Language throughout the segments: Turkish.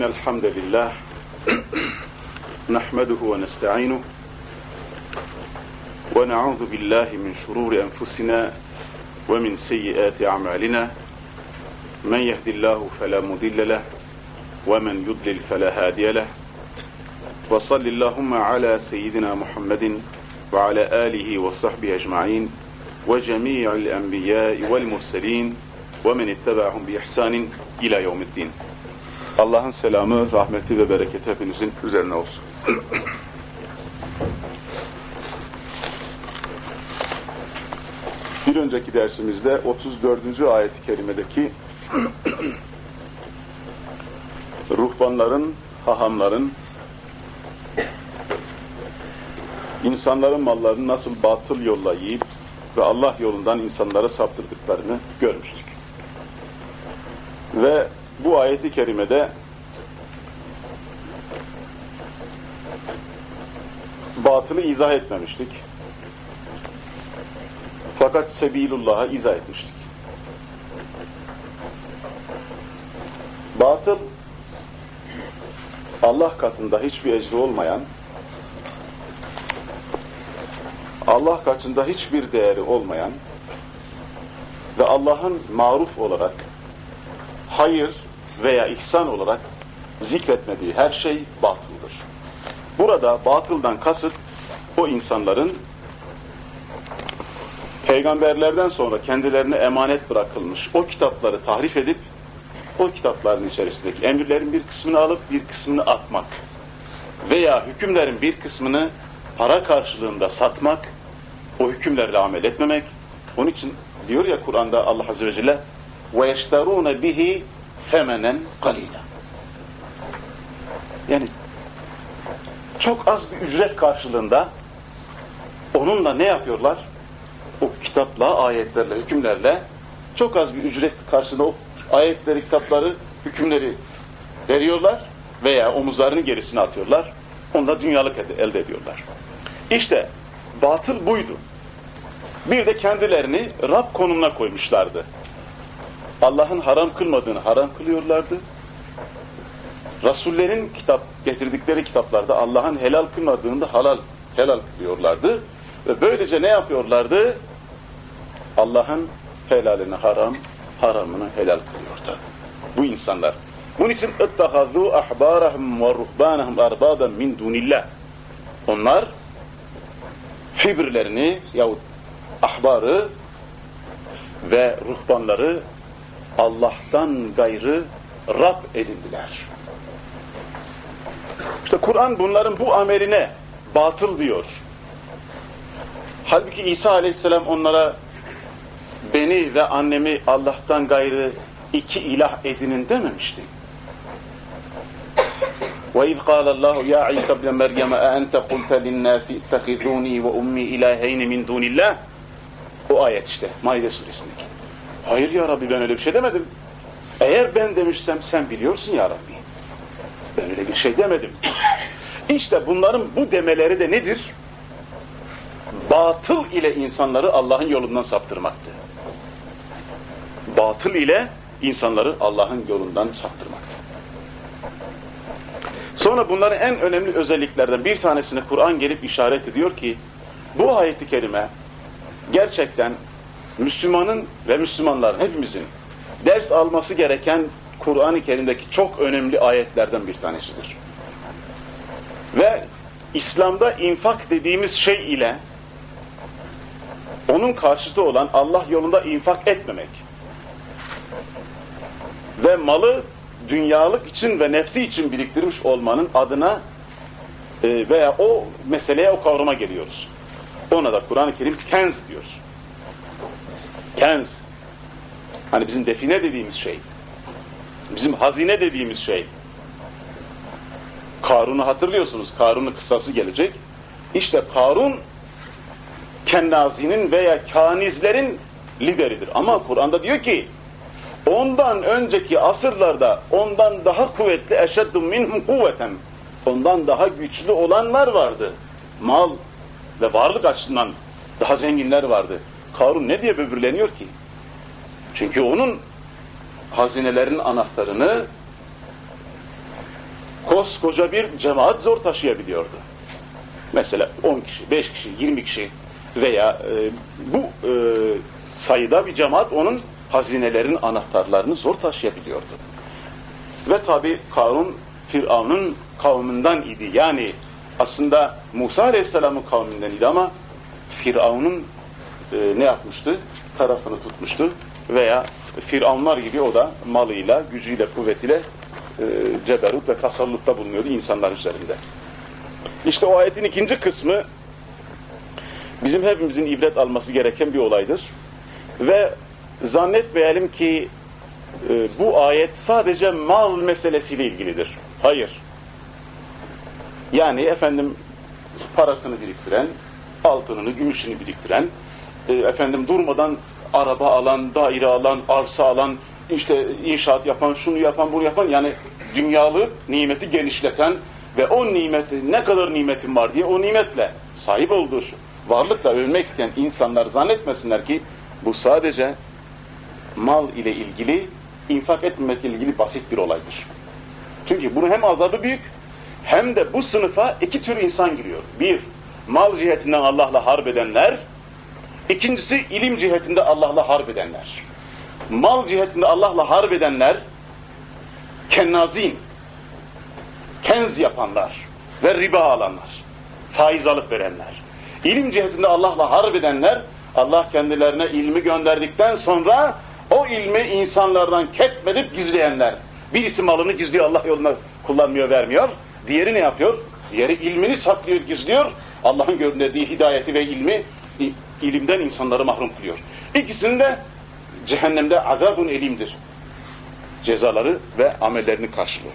إن الحمد لله نحمده ونستعينه ونعوذ بالله من شرور أنفسنا ومن سيئات أعمالنا. من يهد الله فلا مضل له ومن يضلل فلا هادي له. وصل اللهم على سيدنا محمد وعلى آله وصحبه أجمعين وجميع الأنبياء والمرسلين ومن اتبعهم بإحسان إلى يوم الدين. Allah'ın selamı, rahmeti ve bereketi hepinizin üzerine olsun. Bir önceki dersimizde 34. ayet-i kerimedeki ruhbanların, hahamların, insanların mallarını nasıl batıl yolla yiyip ve Allah yolundan insanları saptırdıklarını görmüştük. Ve bu ayeti kerimede batılı izah etmemiştik. Fakat Sebilullah'a izah etmiştik. Batıl Allah katında hiçbir ecri olmayan Allah katında hiçbir değeri olmayan ve Allah'ın maruf olarak hayır veya ihsan olarak zikretmediği her şey batıldır. Burada batıldan kasıt o insanların peygamberlerden sonra kendilerine emanet bırakılmış o kitapları tahrif edip o kitapların içerisindeki emirlerin bir kısmını alıp bir kısmını atmak veya hükümlerin bir kısmını para karşılığında satmak, o hükümlerle amel etmemek. Onun için diyor ya Kur'an'da Allah Azze ve Celle وَيَشْتَرُونَ bihi femenen kalila. Yani çok az bir ücret karşılığında onunla ne yapıyorlar? O kitapla, ayetlerle, hükümlerle çok az bir ücret karşılığında o ayetleri, kitapları, hükümleri veriyorlar veya omuzlarının gerisine atıyorlar. Onunla dünyalık elde ediyorlar. İşte batıl buydu. Bir de kendilerini Rab konumuna koymuşlardı. Allah'ın haram kılmadığını haram kılıyorlardı. Rasullerin kitap getirdikleri kitaplarda Allah'ın helal kılmadığını da halal helal kılıyorlardı. Ve böylece ne yapıyorlardı? Allah'ın helalini haram, haramını helal kılıyordu. Bu insanlar. Bunun için اَتَّخَذُوا أَحْبَارَهُمْ وَرُهْبَانَهُمْ أَرْبَابًا min dunillah. Onlar fibirlerini yahut ahbarı ve ruhbanları Allah'tan gayrı Rab edindiler. İşte Kur'an bunların bu ameline batıl diyor. Halbuki İsa aleyhisselam onlara beni ve annemi Allah'tan gayrı iki ilah edinin dememişti. وَاِذْ قَالَ اللّٰهُ يَا عِيسَى بْنَ مَرْيَمَ اَاَنْتَ قُلْتَ لِلنَّاسِ اتَّخِذُونِي وَاُمِّي اِلٰهَيْنِ مِنْ دُونِ اللّٰهِ O ayet işte, Maide suresindeki. Hayır ya Rabbi ben öyle bir şey demedim. Eğer ben demişsem sen biliyorsun ya Rabbi. Ben öyle bir şey demedim. İşte bunların bu demeleri de nedir? Batıl ile insanları Allah'ın yolundan saptırmaktı. Batıl ile insanları Allah'ın yolundan saptırmaktı. Sonra bunların en önemli özelliklerden bir tanesini Kur'an gelip işaret ediyor ki bu ayeti kerime gerçekten Müslümanın ve Müslümanların hepimizin ders alması gereken Kur'an-ı Kerim'deki çok önemli ayetlerden bir tanesidir. Ve İslam'da infak dediğimiz şey ile onun karşıtı olan Allah yolunda infak etmemek ve malı dünyalık için ve nefsi için biriktirmiş olmanın adına e, veya o meseleye, o kavrama geliyoruz. Ona da Kur'an-ı Kerim kenz diyor. Kenz. Hani bizim define dediğimiz şey. Bizim hazine dediğimiz şey. Karun'u hatırlıyorsunuz. Karun'un kıssası gelecek. İşte Karun kennazinin veya kanizlerin lideridir. Ama Kur'an'da diyor ki ondan önceki asırlarda ondan daha kuvvetli eşeddum minhum kuvveten ondan daha güçlü olanlar vardı. Mal ve varlık açısından daha zenginler vardı. Karun ne diye böbürleniyor ki? Çünkü onun hazinelerin anahtarını koskoca bir cemaat zor taşıyabiliyordu. Mesela 10 kişi, 5 kişi, 20 kişi veya e, bu e, sayıda bir cemaat onun hazinelerin anahtarlarını zor taşıyabiliyordu. Ve tabi Karun Firavun'un kavminden idi. Yani aslında Musa Aleyhisselam'ın kavminden idi ama Firavun'un e, ne yapmıştı? Tarafını tutmuştu veya Firavunlar gibi o da malıyla, gücüyle, kuvvetiyle e, ceberut ve tasallutta bulunuyordu insanlar üzerinde. İşte o ayetin ikinci kısmı bizim hepimizin ibret alması gereken bir olaydır. Ve zannetmeyelim ki e, bu ayet sadece mal meselesiyle ilgilidir. Hayır. Yani efendim parasını biriktiren, altınını, gümüşünü biriktiren, e, efendim durmadan araba alan, daire alan, arsa alan, işte inşaat yapan, şunu yapan, bunu yapan yani dünyalı nimeti genişleten ve o nimeti ne kadar nimetim var diye o nimetle sahip olduğu varlıkla övmek isteyen insanlar zannetmesinler ki bu sadece mal ile ilgili, infak etmemekle ilgili basit bir olaydır. Çünkü bunun hem azabı büyük hem de bu sınıfa iki tür insan giriyor. Bir, mal cihetinden Allah'la harp edenler, ikincisi ilim cihetinde Allah'la harp edenler. Mal cihetinde Allah'la harp edenler, kennazin, kenz yapanlar ve riba alanlar, faiz alıp verenler. İlim cihetinde Allah'la harp edenler, Allah kendilerine ilmi gönderdikten sonra o ilmi insanlardan ketmedip gizleyenler. Birisi malını gizliyor, Allah yoluna kullanmıyor, vermiyor. Diğeri ne yapıyor? Diğeri ilmini saklıyor, gizliyor. Allah'ın gönderdiği hidayeti ve ilmi ilimden insanları mahrum kılıyor. İkisinin de cehennemde azabun elimdir. Cezaları ve amellerini karşılıyor.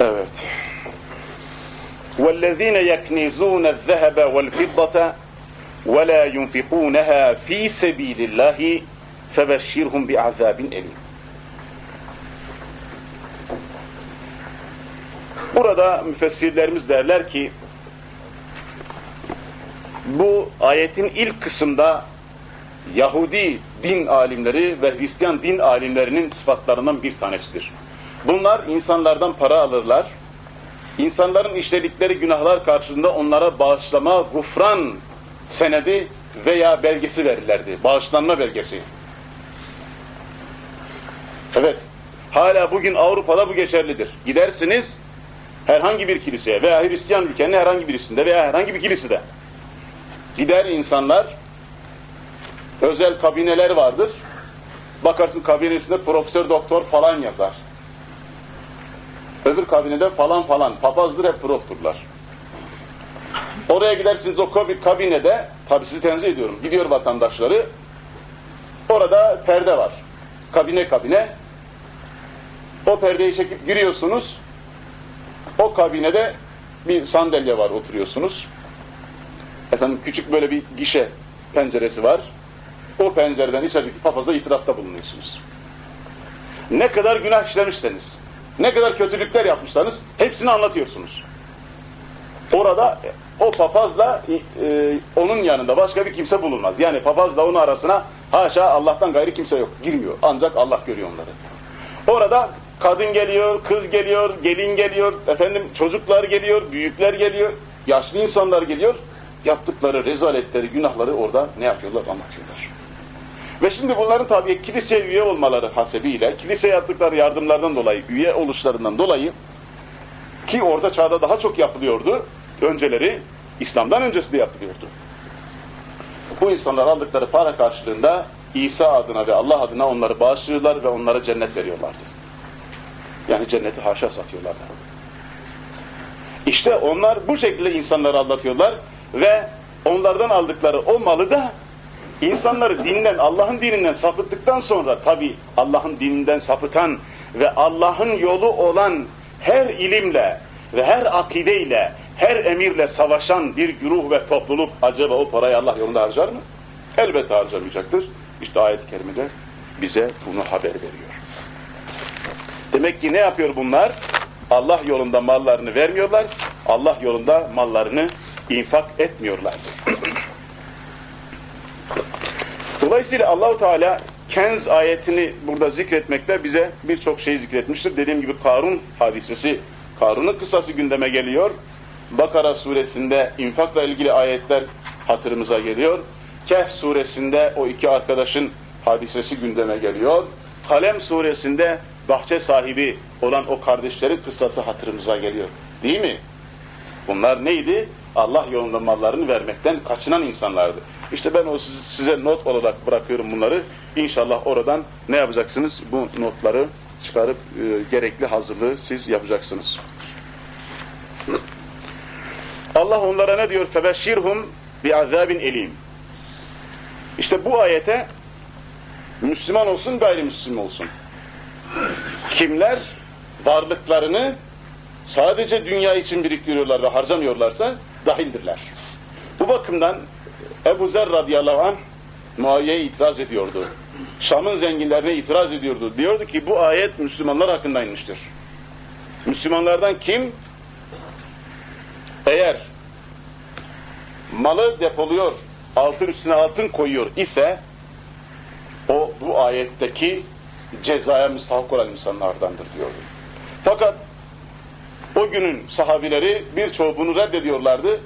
Evet. وَالَّذ۪ينَ يَكْنِزُونَ الذَّهَبَ وَالْفِضَّةَ وَلَا يُنْفِقُونَهَا ف۪ي سَب۪يلِ اللّٰهِ فَبَشِّرْهُمْ بِعَذَابٍ اَلِيمٍ Burada müfessirlerimiz derler ki bu ayetin ilk kısımda Yahudi din alimleri ve Hristiyan din alimlerinin sıfatlarından bir tanesidir. Bunlar insanlardan para alırlar, insanların işledikleri günahlar karşılığında onlara bağışlama, gufran senedi veya belgesi verirlerdi. Bağışlanma belgesi. Evet, hala bugün Avrupa'da bu geçerlidir. Gidersiniz herhangi bir kiliseye veya Hristiyan ülkenin herhangi birisinde veya herhangi bir kilisede. Gider insanlar, özel kabineler vardır. Bakarsın kabine üstünde profesör doktor falan yazar. Öbür kabinede falan falan, papazdır hep profturlar. Oraya gidersiniz o kabinede, tabi sizi tenzih ediyorum, gidiyor vatandaşları, orada perde var. Kabine kabine, o perdeyi çekip giriyorsunuz, o kabinede bir sandalye var, oturuyorsunuz. Efendim küçük böyle bir gişe penceresi var. O pencereden içerideki papaza itirafta bulunuyorsunuz. Ne kadar günah işlemişseniz, ne kadar kötülükler yapmışsanız hepsini anlatıyorsunuz. Orada o papazla e, onun yanında başka bir kimse bulunmaz. Yani papazla onun arasına haşa Allah'tan gayri kimse yok. Girmiyor. Ancak Allah görüyor onları. Orada kadın geliyor, kız geliyor, gelin geliyor, efendim çocuklar geliyor, büyükler geliyor, yaşlı insanlar geliyor. Yaptıkları rezaletleri, günahları orada ne yapıyorlar? Anlatıyorlar. Ve şimdi bunların tabii kilise üye olmaları hasebiyle, kilise yaptıkları yardımlardan dolayı, üye oluşlarından dolayı ki orada çağda daha çok yapılıyordu, önceleri İslam'dan öncesi de yapılıyordu. Bu insanlar aldıkları para karşılığında İsa adına ve Allah adına onları bağışlıyorlar ve onlara cennet veriyorlardı. Yani cenneti haşa satıyorlardı. İşte onlar bu şekilde insanları aldatıyorlar ve onlardan aldıkları o malı da insanları dinden, Allah'ın dininden sapıttıktan sonra tabi Allah'ın dininden sapıtan ve Allah'ın yolu olan her ilimle ve her akideyle, her emirle savaşan bir güruh ve topluluk acaba o parayı Allah yolunda harcar mı? Elbette harcamayacaktır. İşte ayet-i kerimede bize bunu haber veriyor. Demek ki ne yapıyor bunlar? Allah yolunda mallarını vermiyorlar, Allah yolunda mallarını infak etmiyorlar. Dolayısıyla Allahu Teala Kenz ayetini burada zikretmekle bize birçok şey zikretmiştir. Dediğim gibi Karun hadisesi, Karun'un kısası gündeme geliyor. Bakara suresinde infakla ilgili ayetler hatırımıza geliyor. Kehf suresinde o iki arkadaşın hadisesi gündeme geliyor. Kalem suresinde bahçe sahibi olan o kardeşlerin kıssası hatırımıza geliyor. Değil mi? Bunlar neydi? Allah yolunda mallarını vermekten kaçınan insanlardı. İşte ben o size not olarak bırakıyorum bunları. İnşallah oradan ne yapacaksınız? Bu notları çıkarıp e, gerekli hazırlığı siz yapacaksınız. Allah onlara ne diyor? Febeşşirhum bi azabin elim. İşte bu ayete Müslüman olsun, gayrimüslim olsun. Kimler varlıklarını sadece dünya için biriktiriyorlar ve harcamıyorlarsa dahildirler. Bu bakımdan Ebu Zer radıyallahu anh Muaviye'ye itiraz ediyordu. Şam'ın zenginlerine itiraz ediyordu. Diyordu ki bu ayet Müslümanlar hakkında inmiştir. Müslümanlardan kim eğer malı depoluyor, altın üstüne altın koyuyor ise o bu ayetteki cezaya müstahak olan insanlardandır diyordu. Fakat o günün sahabileri birçoğu bunu reddediyorlardı.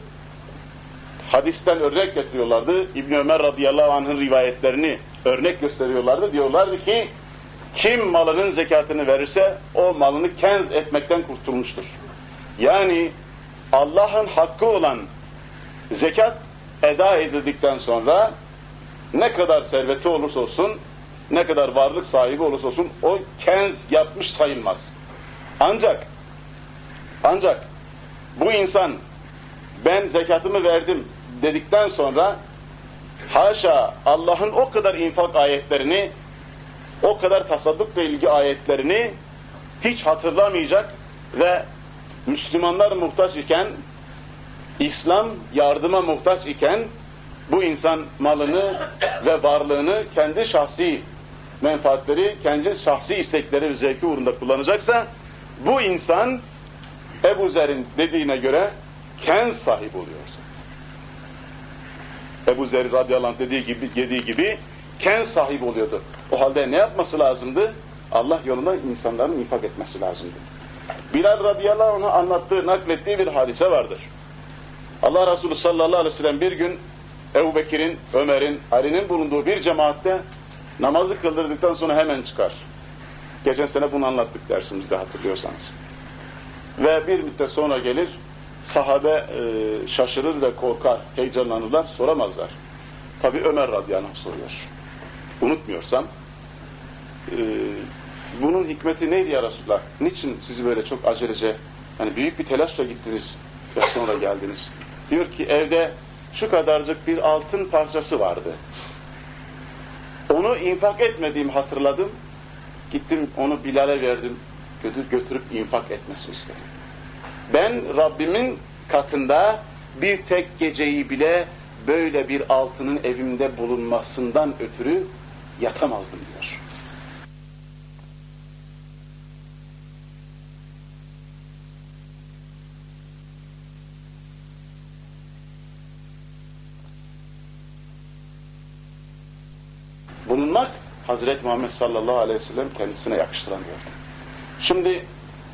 Hadisten örnek getiriyorlardı. İbn Ömer radıyallahu anh'ın rivayetlerini örnek gösteriyorlardı. Diyorlardı ki kim malının zekatını verirse o malını kenz etmekten kurtulmuştur. Yani Allah'ın hakkı olan zekat eda edildikten sonra ne kadar serveti olursa olsun, ne kadar varlık sahibi olursa olsun o kenz yapmış sayılmaz. Ancak ancak bu insan ben zekatımı verdim dedikten sonra haşa Allah'ın o kadar infak ayetlerini o kadar tasaddukla ilgili ayetlerini hiç hatırlamayacak ve Müslümanlar muhtaç iken İslam yardıma muhtaç iken bu insan malını ve varlığını kendi şahsi menfaatleri, kendi şahsi istekleri ve zevki uğrunda kullanacaksa bu insan Ebu Zer'in dediğine göre ken sahibi oluyor. Ebu Zer radıyallahu anh dediği gibi, dediği gibi ken sahibi oluyordu. O halde ne yapması lazımdı? Allah yolunda insanların infak etmesi lazımdı. Bilal radıyallahu anh'a anlattığı, naklettiği bir hadise vardır. Allah Resulü sallallahu aleyhi ve sellem bir gün Ebu Bekir'in, Ömer'in, Ali'nin bulunduğu bir cemaatte namazı kıldırdıktan sonra hemen çıkar. Geçen sene bunu anlattık dersimizde hatırlıyorsanız. Ve bir müddet sonra gelir, sahabe e, şaşırır ve korkar, heyecanlanırlar, soramazlar. Tabi Ömer radıyallahu soruyor. Unutmuyorsam, e, bunun hikmeti neydi ya Resulullah? Niçin sizi böyle çok acelece, yani büyük bir telaşla gittiniz ve sonra geldiniz? Diyor ki evde şu kadarcık bir altın parçası vardı. Onu infak etmediğimi hatırladım. Gittim onu Bilal'e verdim. Götür, götürüp infak etmesini istedim. Ben Rabbimin katında bir tek geceyi bile böyle bir altının evimde bulunmasından ötürü yatamazdım diyor. bulunmak Hazreti Muhammed sallallahu aleyhi ve sellem kendisine yakıştıramıyor. Şimdi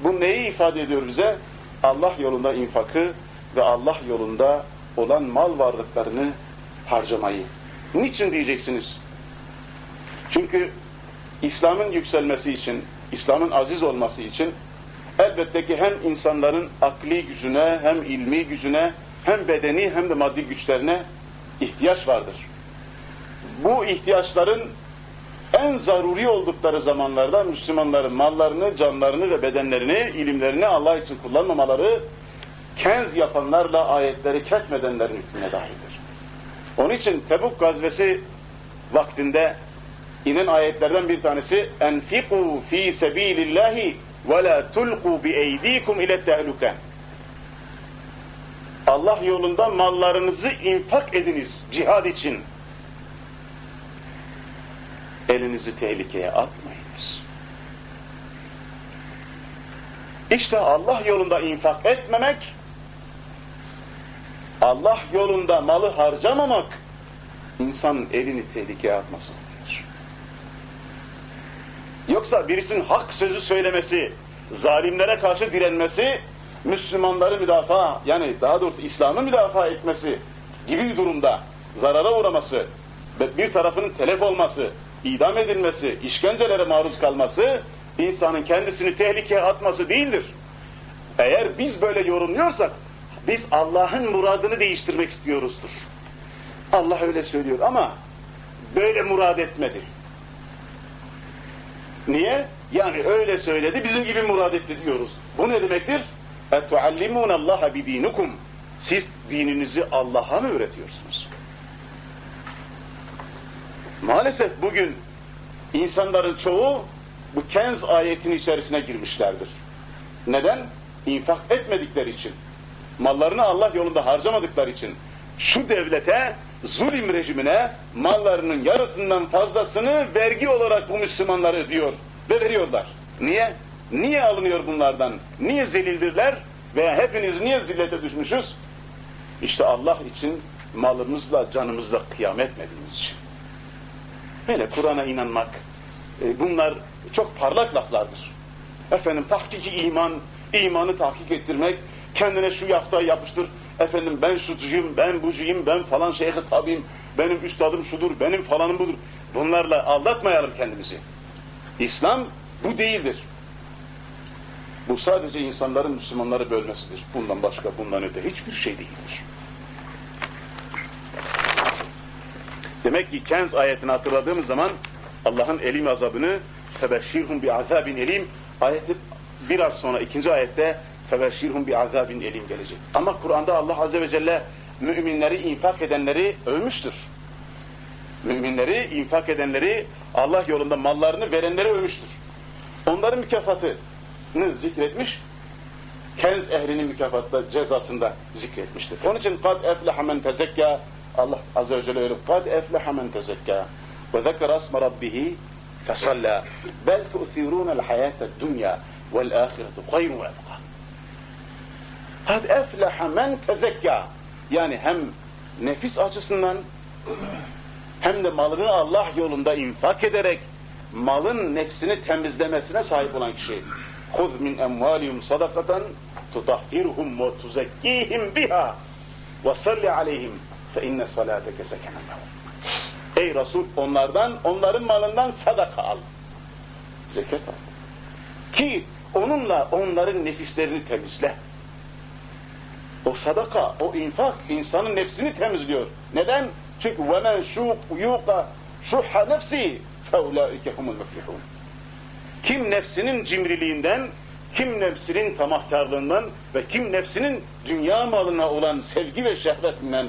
bu neyi ifade ediyor bize? Allah yolunda infakı ve Allah yolunda olan mal varlıklarını harcamayı. Niçin diyeceksiniz? Çünkü İslam'ın yükselmesi için, İslam'ın aziz olması için elbette ki hem insanların akli gücüne, hem ilmi gücüne, hem bedeni hem de maddi güçlerine ihtiyaç vardır bu ihtiyaçların en zaruri oldukları zamanlarda Müslümanların mallarını, canlarını ve bedenlerini, ilimlerini Allah için kullanmamaları kenz yapanlarla ayetleri ketmedenlerin hükmüne dahildir. Onun için Tebuk gazvesi vaktinde inen ayetlerden bir tanesi enfiku fi sebilillahi ve la tulqu bi eydikum ile tehluke. Allah yolunda mallarınızı infak ediniz cihad için elinizi tehlikeye atmayınız. İşte Allah yolunda infak etmemek, Allah yolunda malı harcamamak, insanın elini tehlikeye atmasıdır. Yoksa birisinin hak sözü söylemesi, zalimlere karşı direnmesi, Müslümanları müdafaa, yani daha doğrusu İslam'ı müdafaa etmesi gibi bir durumda zarara uğraması bir tarafının telef olması, idam edilmesi, işkencelere maruz kalması, insanın kendisini tehlikeye atması değildir. Eğer biz böyle yorumluyorsak, biz Allah'ın muradını değiştirmek istiyoruzdur. Allah öyle söylüyor ama böyle murad etmedi. Niye? Yani öyle söyledi, bizim gibi murad etti diyoruz. Bu ne demektir? اَتُعَلِّمُونَ اللّٰهَ بِد۪ينُكُمْ Siz dininizi Allah'a mı öğretiyorsunuz? Maalesef bugün insanların çoğu bu kenz ayetin içerisine girmişlerdir. Neden? İnfak etmedikleri için. Mallarını Allah yolunda harcamadıkları için. Şu devlete, zulüm rejimine mallarının yarısından fazlasını vergi olarak bu Müslümanlar ödüyor ve veriyorlar. Niye? Niye alınıyor bunlardan? Niye zelildirler? Veya hepiniz niye zillete düşmüşüz? İşte Allah için malımızla, canımızla kıyam etmediğimiz için. Böyle Kur'an'a inanmak, e, bunlar çok parlak laflardır. Efendim tahkiki iman, imanı tahkik ettirmek, kendine şu yaftayı yapıştır, efendim ben şucuyum, ben bucuyum, ben falan şeyhe tabiyim, benim üstadım şudur, benim falanım budur. Bunlarla aldatmayalım kendimizi. İslam bu değildir. Bu sadece insanların Müslümanları bölmesidir. Bundan başka, bundan öte hiçbir şey değildir. Demek ki Kenz ayetini hatırladığımız zaman Allah'ın elim azabını febeşşirhum bi azabin elim ayeti biraz sonra ikinci ayette febeşşirhum bi azabin elim gelecek. Ama Kur'an'da Allah azze ve celle müminleri infak edenleri övmüştür. Müminleri infak edenleri Allah yolunda mallarını verenleri övmüştür. Onların mükafatını zikretmiş, Kenz ehlinin mükafatı cezasında zikretmiştir. Onun için kad efleha men tezekka Allah Azze ve Celle öyle kad efleha men tezekka ve zekere asma rabbihi fesalla bel tu'thirûnel hayâted dünya vel âhiretu hayrun ve ebqa kad efleha men tezekka yani hem nefis açısından hem de malını Allah yolunda infak ederek malın nefsini temizlemesine sahip olan kişi. خُذْ مِنْ اَمْوَالِهُمْ صَدَقَةً تُطَهِّرْهُمْ وَتُزَكِّيهِمْ بِهَا وَصَلِّ عَلَيْهِمْ فَاِنَّ صَلَاتَكَ سَكَنًا Ey Resul onlardan, onların malından sadaka al. Zekat al. Ki onunla onların nefislerini temizle. O sadaka, o infak insanın nefsini temizliyor. Neden? Çünkü وَمَنْ شُوقُ يُوقَ شُحَّ نَفْسِهِ فَاُولَٰئِكَ هُمُ الْمُفْلِحُونَ Kim nefsinin cimriliğinden, kim nefsinin tamahkarlığından ve kim nefsinin dünya malına olan sevgi ve şehvetinden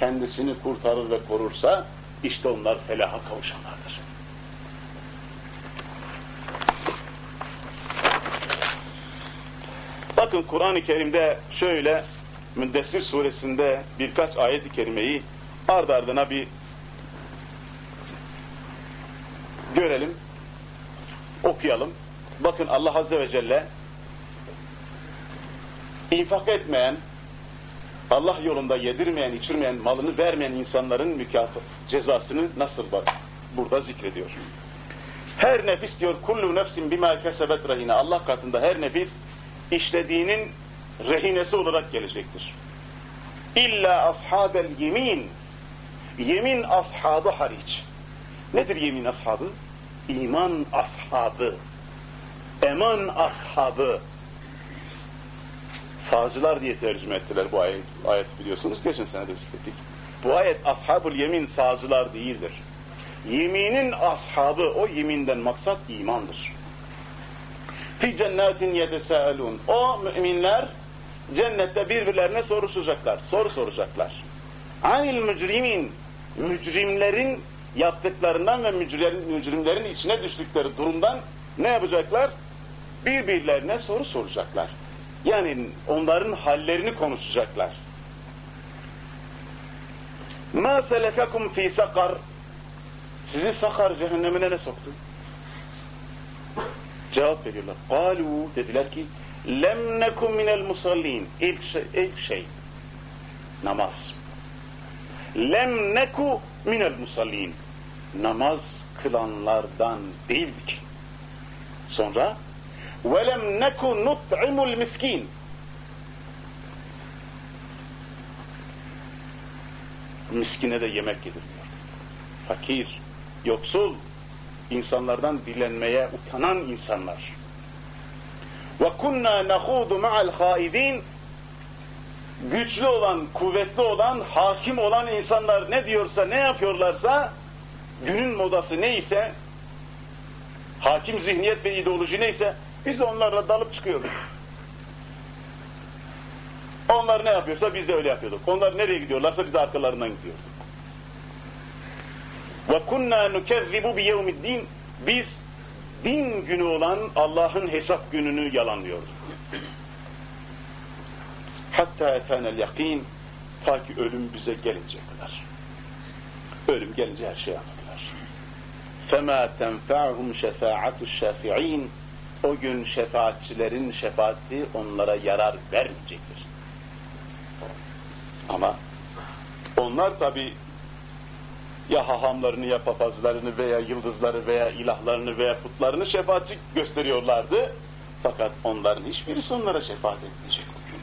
kendisini kurtarır ve korursa, işte onlar felaha kavuşanlardır. Bakın Kur'an-ı Kerim'de şöyle Müddessir suresinde birkaç ayet-i kerimeyi ard ardına bir görelim, okuyalım. Bakın Allah Azze ve Celle infak etmeyen, Allah yolunda yedirmeyen, içirmeyen, malını vermeyen insanların mükafat cezasını nasıl bak burada zikrediyor. Her nefis diyor kullu nefsin bima kesebet rehine. Allah katında her nefis işlediğinin rehinesi olarak gelecektir. İlla ashabel yemin. Yemin ashabı hariç. Nedir yemin ashabı? İman ashabı. Eman ashabı. Sağcılar diye tercüme ettiler bu ayet, ayet biliyorsunuz. Geçen sene de zikrettik. Bu ayet ashabul yemin sağcılar değildir. Yeminin ashabı, o yeminden maksat imandır. Fi cennetin yetesâelûn. O müminler cennette birbirlerine soruşacaklar, soru soracaklar. Anil mücrimin, mücrimlerin yaptıklarından ve mücrimlerin içine düştükleri durumdan ne yapacaklar? Birbirlerine soru soracaklar. Yani onların hallerini konuşacaklar. مَا سَلَكَكُمْ ف۪ي sakar Sizi sakar cehennemine ne soktu? Cevap veriyorlar. قَالُوا Dediler ki lem nekum minel musallin. İlk şey, ilk şey namaz. Lem neku minel musallin. Namaz kılanlardan değildik. Sonra velem neku nut'imul miskin. Miskine de yemek yedirmiyor. Fakir, yoksul, insanlardan dilenmeye utanan insanlar. Kunna nahudu ma'al haidin güçlü olan, kuvvetli olan, hakim olan insanlar ne diyorsa, ne yapıyorlarsa günün modası neyse hakim zihniyet ve ideoloji neyse biz de onlarla dalıp çıkıyorduk. Onlar ne yapıyorsa biz de öyle yapıyorduk. Onlar nereye gidiyorlarsa biz de arkalarından gidiyorduk. Ve kunna nukezzibu bi yevmiddin biz din günü olan Allah'ın hesap gününü yalanlıyorduk. Hatta etenel yakin ta ki ölüm bize gelinceye kadar. Ölüm gelince her şeyi anladılar. فَمَا تَنْفَعُهُمْ شَفَاعَةُ الشَّافِعِينَ o gün şefaatçilerin şefaati onlara yarar vermeyecektir. Ama onlar tabi ya hahamlarını ya papazlarını veya yıldızları veya ilahlarını veya putlarını şefaatçi gösteriyorlardı. Fakat onların hiçbirisi onlara şefaat etmeyecek bugün.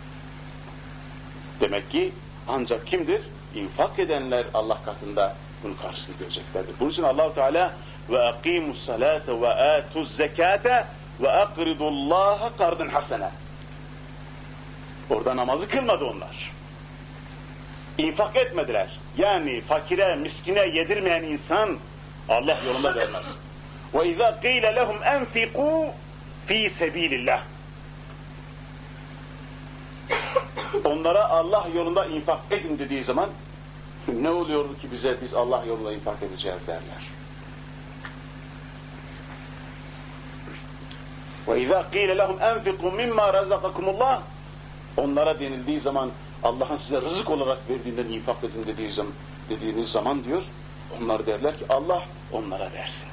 Demek ki ancak kimdir? İnfak edenler Allah katında bunun karşılığını göreceklerdir. Bunun için Allahu Teala ve akimus salate ve atuz zekate ve akridullaha kardın hasene. Orada namazı kılmadı onlar. İnfak etmediler. Yani fakire, miskine yedirmeyen insan Allah yolunda vermez. Ve izâ qîle lehum enfikû fî sebîlillah. Onlara Allah yolunda infak edin dediği zaman ne oluyordu ki bize biz Allah yolunda infak edeceğiz derler. Ve izâ qîle lehum enfikû mimmâ razakakumullah Onlara denildiği zaman Allah'ın size rızık olarak verdiğinden infak edin zaman, dediğiniz zaman diyor, onlar derler ki Allah onlara versin.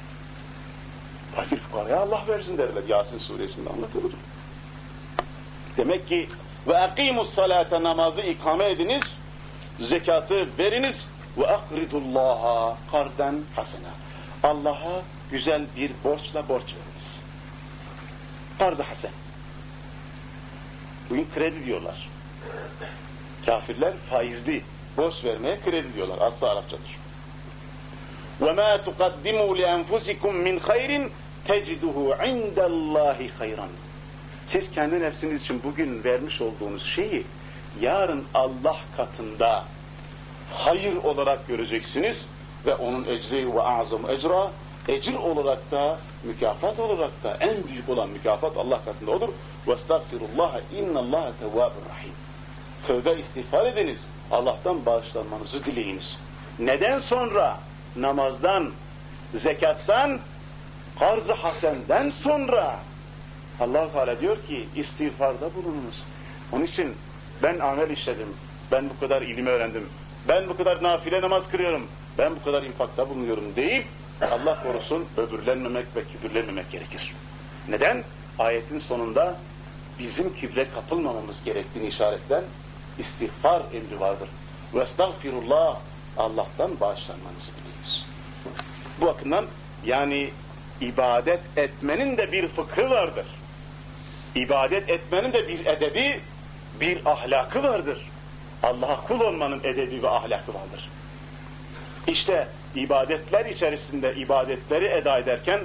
Fakir fukaraya Allah versin derler. Yasin suresinde anlatılır. Demek ki ve akimus salate namazı ikame ediniz, zekatı veriniz ve akridullaha karden hasena. Allah'a güzel bir borçla borç veriniz. Karz-ı hasen. Bugün kredi diyorlar. Kafirler faizli borç vermeye kredi diyorlar. Aslı Arapçadır. وَمَا تُقَدِّمُوا لِأَنْفُسِكُمْ مِنْ خَيْرٍ تَجِدُهُ عِنْدَ اللّٰهِ خَيْرًا Siz kendi nefsiniz için bugün vermiş olduğunuz şeyi yarın Allah katında hayır olarak göreceksiniz ve onun ecri ve azam ecra ecir olarak da mükafat olarak da en büyük olan mükafat Allah katında olur. وَاسْتَغْفِرُ اِنَّ اللّٰهَ تَوَّابٌ rahim. Tövbe istiğfar ediniz. Allah'tan bağışlanmanızı dileyiniz. Neden sonra? Namazdan, zekattan, karz-ı hasenden sonra allah Teala diyor ki istiğfarda bulununuz. Onun için ben amel işledim, ben bu kadar ilim öğrendim, ben bu kadar nafile namaz kırıyorum, ben bu kadar infakta bulunuyorum deyip Allah korusun böbürlenmemek ve kibirlenmemek gerekir. Neden? Ayetin sonunda bizim kibre kapılmamamız gerektiğini işaretlen istiğfar emri vardır. Ve Allah'tan bağışlanmanızı dileriz. Bu bakımdan yani ibadet etmenin de bir fıkhı vardır. İbadet etmenin de bir edebi, bir ahlakı vardır. Allah'a kul olmanın edebi ve ahlakı vardır. İşte ibadetler içerisinde ibadetleri eda ederken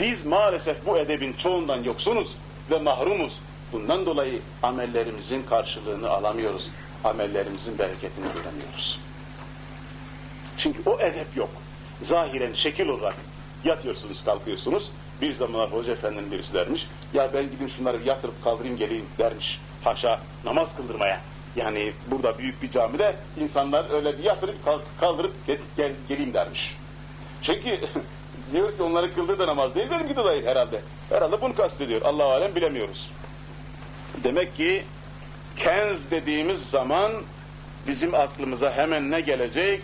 biz maalesef bu edebin çoğundan yoksunuz ve mahrumuz. Bundan dolayı amellerimizin karşılığını alamıyoruz. Amellerimizin bereketini göremiyoruz. Çünkü o edep yok. Zahiren şekil olarak yatıyorsunuz, kalkıyorsunuz. Bir zamanlar hoca efendinin birisi dermiş, ya ben gidin şunları yatırıp kaldırayım geleyim dermiş. Haşa namaz kıldırmaya. Yani burada büyük bir camide insanlar öyle bir yatırıp kaldırıp gel, gel, geleyim dermiş. Çünkü diyor ki onları kıldığı da namaz değil benimki de değil herhalde. Herhalde bunu kastediyor. Allah alem bilemiyoruz. Demek ki kenz dediğimiz zaman bizim aklımıza hemen ne gelecek?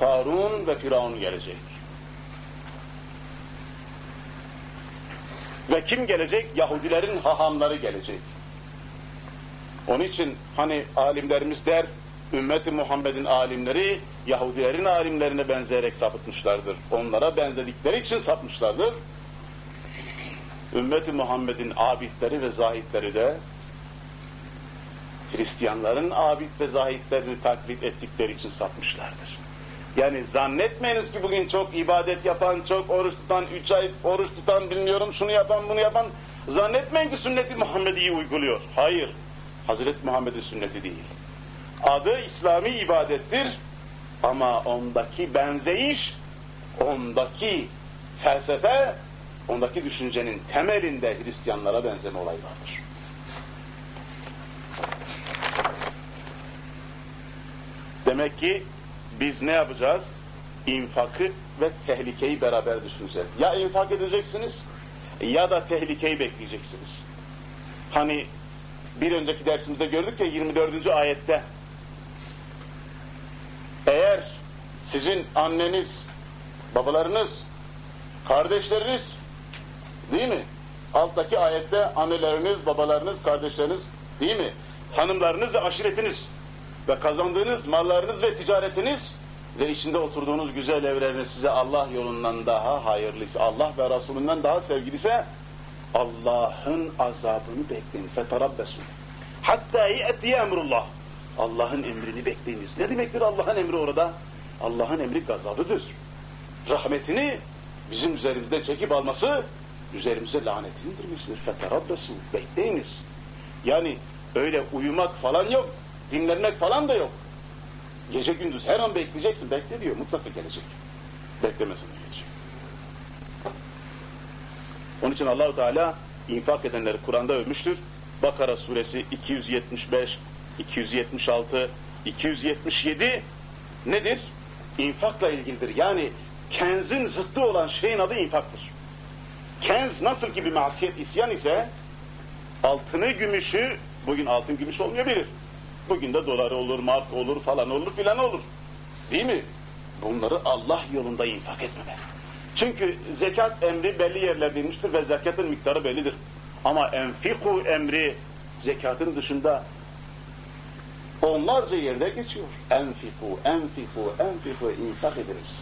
Karun ve Firavun gelecek. Ve kim gelecek? Yahudilerin hahamları gelecek. Onun için hani alimlerimiz der, ümmeti Muhammed'in alimleri Yahudilerin alimlerine benzeyerek sapıtmışlardır. Onlara benzedikleri için sapmışlardır. ümmeti Muhammed'in abidleri ve zahitleri de Hristiyanların abid ve zahitlerini taklit ettikleri için sapmışlardır. Yani zannetmeyiniz ki bugün çok ibadet yapan, çok oruç tutan, üç ay oruç tutan, bilmiyorum şunu yapan, bunu yapan, zannetmeyin ki sünneti Muhammed'i uyguluyor. Hayır, Hazreti Muhammed'in sünneti değil. Adı İslami ibadettir ama ondaki benzeyiş, ondaki felsefe, ondaki düşüncenin temelinde Hristiyanlara benzeme olayı vardır. Demek ki biz ne yapacağız? İnfakı ve tehlikeyi beraber düşüneceğiz. Ya infak edeceksiniz ya da tehlikeyi bekleyeceksiniz. Hani bir önceki dersimizde gördük ya 24. ayette eğer sizin anneniz, babalarınız, kardeşleriniz değil mi? Alttaki ayette anneleriniz, babalarınız, kardeşleriniz değil mi? Hanımlarınız ve aşiretiniz ve kazandığınız mallarınız ve ticaretiniz ve içinde oturduğunuz güzel evleriniz size Allah yolundan daha hayırlısı, Allah ve Resulünden daha sevgiliyse Allah'ın azabını bekleyin. Feterabbesun. Hatta ye'tiye emrullah. Allah'ın emrini bekleyiniz. Ne demektir Allah'ın emri orada? Allah'ın emri gazabıdır. Rahmetini bizim üzerimizden çekip alması, üzerimize lanetini indirmesidir. Feterabbesun. Bekleyiniz. Yani öyle uyumak falan yok. Dinlenmek falan da yok. Gece gündüz her an bekleyeceksin. Bekle diyor. Mutlaka gelecek. Beklemesin gelecek. Onun için Allahu Teala infak edenleri Kur'an'da övmüştür. Bakara suresi 275, 276, 277 nedir? İnfakla ilgilidir. Yani kenzin zıttı olan şeyin adı infaktır. Kenz nasıl ki bir masiyet isyan ise altını gümüşü bugün altın gümüş olmayabilir. Bugün de dolar olur, mark olur, falan olur, filan olur. Değil mi? Bunları Allah yolunda infak etmeme. Çünkü zekat emri belli yerlerde inmiştir ve zekatın miktarı bellidir. Ama enfiku emri zekatın dışında onlarca yerde geçiyor. Enfiku, enfiku, enfiku infak ediniz.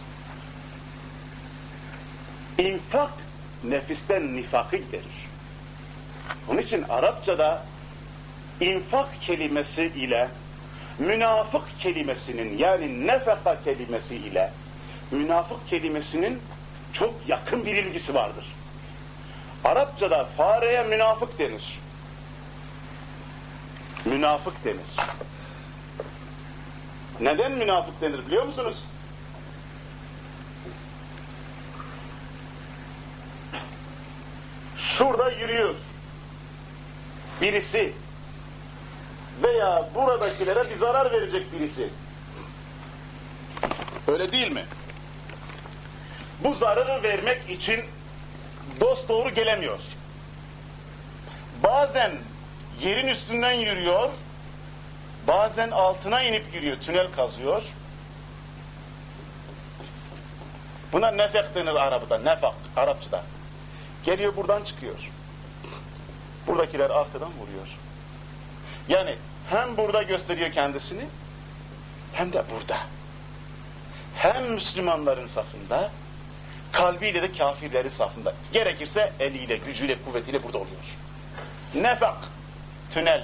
İnfak nefisten nifakı giderir. Onun için Arapçada infak kelimesi ile münafık kelimesinin yani nefeka kelimesi ile münafık kelimesinin çok yakın bir ilgisi vardır. Arapçada fareye münafık denir. Münafık denir. Neden münafık denir biliyor musunuz? Şurada yürüyor. Birisi veya buradakilere bir zarar verecek birisi. Öyle değil mi? Bu zararı vermek için dost doğru gelemiyor. Bazen yerin üstünden yürüyor, bazen altına inip yürüyor, tünel kazıyor. Buna nefek denir Arap'ta, nefak, Arapçada. Geliyor buradan çıkıyor. Buradakiler arkadan vuruyor. Yani hem burada gösteriyor kendisini hem de burada. Hem Müslümanların safında kalbiyle de kafirlerin safında. Gerekirse eliyle, gücüyle, kuvvetiyle burada oluyor. Nefak, tünel.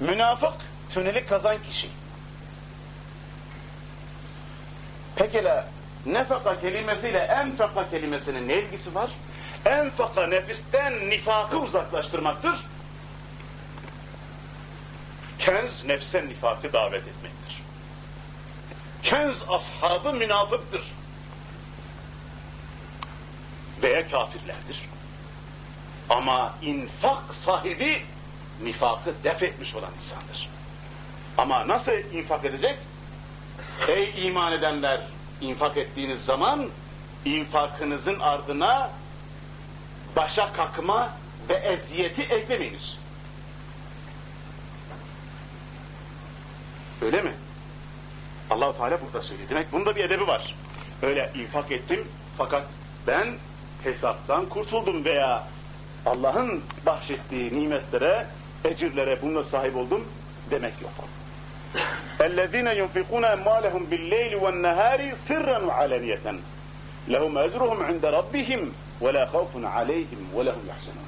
Münafık, tüneli kazan kişi. Pekala, nefaka kelimesiyle enfaka kelimesinin ne ilgisi var? Enfaka nefisten nifakı uzaklaştırmaktır. Kenz nefse nifakı davet etmektir. Kenz ashabı münafıktır. Veya kafirlerdir. Ama infak sahibi nifakı def etmiş olan insandır. Ama nasıl infak edecek? Ey iman edenler infak ettiğiniz zaman infakınızın ardına başa kakma ve eziyeti eklemeyiniz. Öyle mi? Allahu Teala burada söylüyor. Demek bunda bir edebi var. Öyle infak ettim fakat ben hesaptan kurtuldum veya Allah'ın bahşettiği nimetlere, ecirlere bununla sahip oldum demek yok. اَلَّذ۪ينَ يُنْفِقُونَ اَمْوَالَهُمْ بِاللَّيْلِ وَالنَّهَارِ سِرًّا وَعَلَنِيَةً لَهُمْ اَجْرُهُمْ عِنْدَ رَبِّهِمْ وَلَا خَوْفٌ عَلَيْهِمْ وَلَهُمْ يَحْزَنُونَ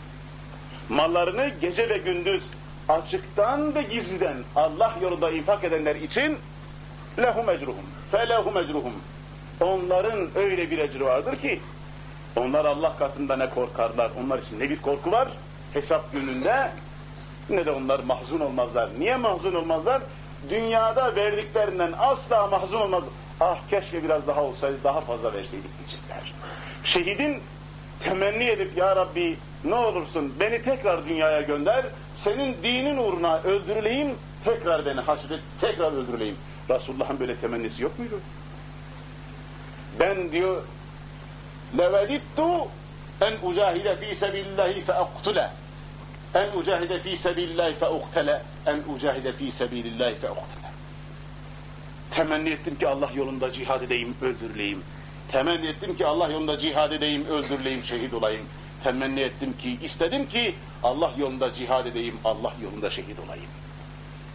Mallarını gece ve gündüz açıktan ve gizliden Allah yolunda infak edenler için lehum ecruhum felehum ecruhum onların öyle bir ecri vardır ki onlar Allah katında ne korkarlar? Onlar için ne bir korku var? Hesap gününde ne de onlar mahzun olmazlar. Niye mahzun olmazlar? Dünyada verdiklerinden asla mahzun olmaz. Ah keşke biraz daha olsaydı daha fazla verseydik diyecekler. Şehidin temenni edip ya Rabbi ne olursun beni tekrar dünyaya gönder senin dinin uğruna öldürüleyim tekrar beni haşret tekrar öldürüleyim. Resulullah'ın böyle temennisi yok muydu? Ben diyor levedittu en ucahide fi sebilillahi fe aktule en ucahide fi sebilillahi fe uktele en ucahide fi sebilillahi fe uktele temenni ettim ki Allah yolunda cihad edeyim öldürüleyim. Temenni ettim ki Allah yolunda cihad edeyim öldürüleyim şehit olayım. Temenni ettim ki istedim ki Allah yolunda cihad edeyim Allah yolunda şehit olayım.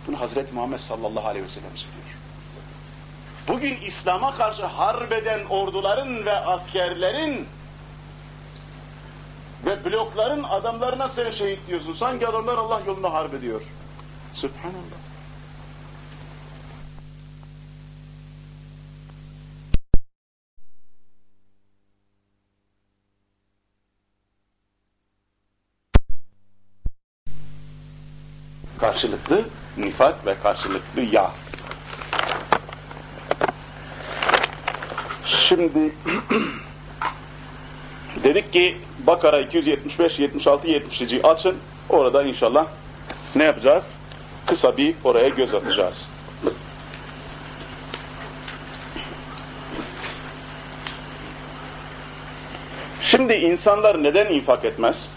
Bunu Hazreti Muhammed sallallahu aleyhi ve sellem söylüyor bugün İslam'a karşı harbeden orduların ve askerlerin ve blokların adamlarına sen şehit diyorsun. Sanki adamlar Allah yolunda harp ediyor. Subhanallah. Karşılıklı nifak ve karşılıklı yağ. Şimdi dedik ki Bakara 275, 76, 70. açın. Orada inşallah ne yapacağız? Kısa bir oraya göz atacağız. Şimdi insanlar neden infak etmez?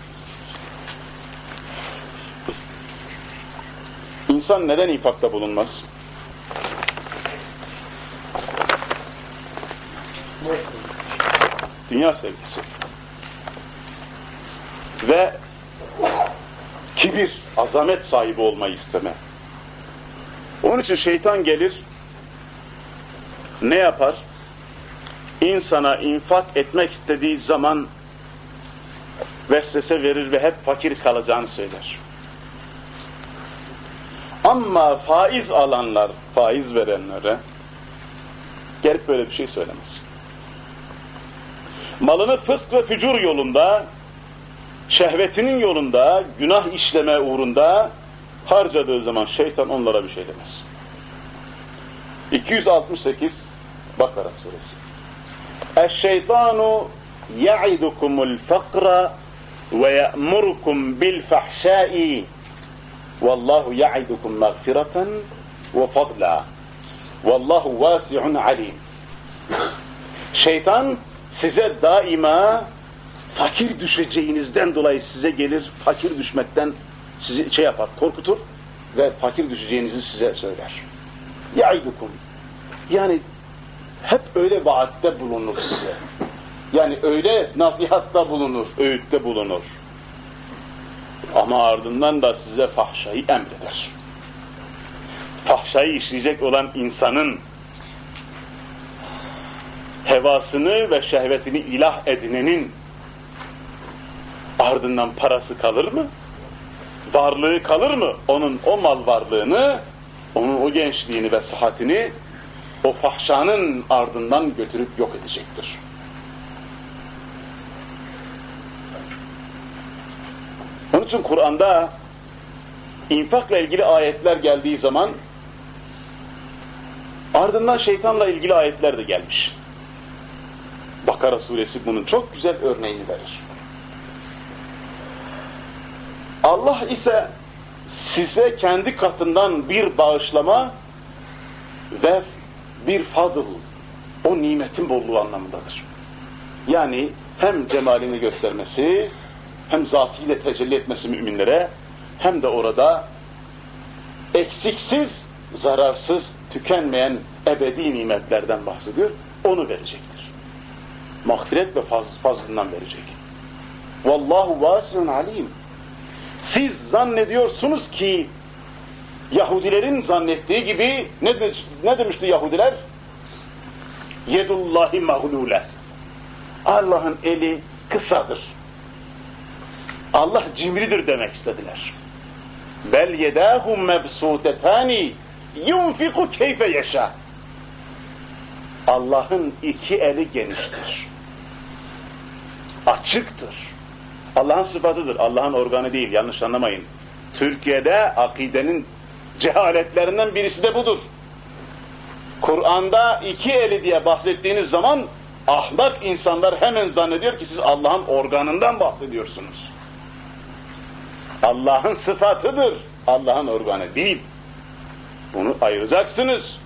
İnsan neden infakta bulunmaz? Dünya sevgisi. Ve kibir, azamet sahibi olmayı isteme. Onun için şeytan gelir, ne yapar? İnsana infak etmek istediği zaman vesvese verir ve hep fakir kalacağını söyler. Ama faiz alanlar, faiz verenlere gelip böyle bir şey söylemez. Malını fısk ve fücur yolunda, şehvetinin yolunda, günah işleme uğrunda harcadığı zaman şeytan onlara bir şey demez. 268 Bakara suresi. Eşşeytanu ya'idukumul fakra ve ya'murukum bil fahşai vallahu ya'idukum mağfireten ve fadla vallahu vasi'un alim. Şeytan size daima fakir düşeceğinizden dolayı size gelir, fakir düşmekten sizi şey yapar, korkutur ve fakir düşeceğinizi size söyler. Yaidukum. Yani hep öyle vaatte bulunur size. Yani öyle nasihatta bulunur, öğütte bulunur. Ama ardından da size fahşayı emreder. Fahşayı işleyecek olan insanın hevasını ve şehvetini ilah edinenin ardından parası kalır mı? Varlığı kalır mı? Onun o mal varlığını, onun o gençliğini ve sıhhatini o fahşanın ardından götürüp yok edecektir. Onun için Kur'an'da infakla ilgili ayetler geldiği zaman ardından şeytanla ilgili ayetler de gelmiş. Bakara suresi bunun çok güzel örneğini verir. Allah ise size kendi katından bir bağışlama ve bir fadıl, o nimetin bolluğu anlamındadır. Yani hem cemalini göstermesi, hem zatıyla tecelli etmesi müminlere, hem de orada eksiksiz, zararsız, tükenmeyen ebedi nimetlerden bahsediyor, onu verecektir. Mağfiret ve faz, fazlından verecek. Vallahu vasiun alim. Siz zannediyorsunuz ki Yahudilerin zannettiği gibi ne, ne demişti Yahudiler? Yedullahi mağlule. Allah'ın eli kısadır. Allah cimridir demek istediler. Bel yedâhu mebsûtetâni yunfiku keyfe yaşa. Allah'ın iki eli geniştir. Açıktır. Allah'ın sıfatıdır. Allah'ın organı değil. Yanlış anlamayın. Türkiye'de akidenin cehaletlerinden birisi de budur. Kur'an'da iki eli diye bahsettiğiniz zaman ahlak insanlar hemen zannediyor ki siz Allah'ın organından bahsediyorsunuz. Allah'ın sıfatıdır. Allah'ın organı değil. Bunu ayıracaksınız.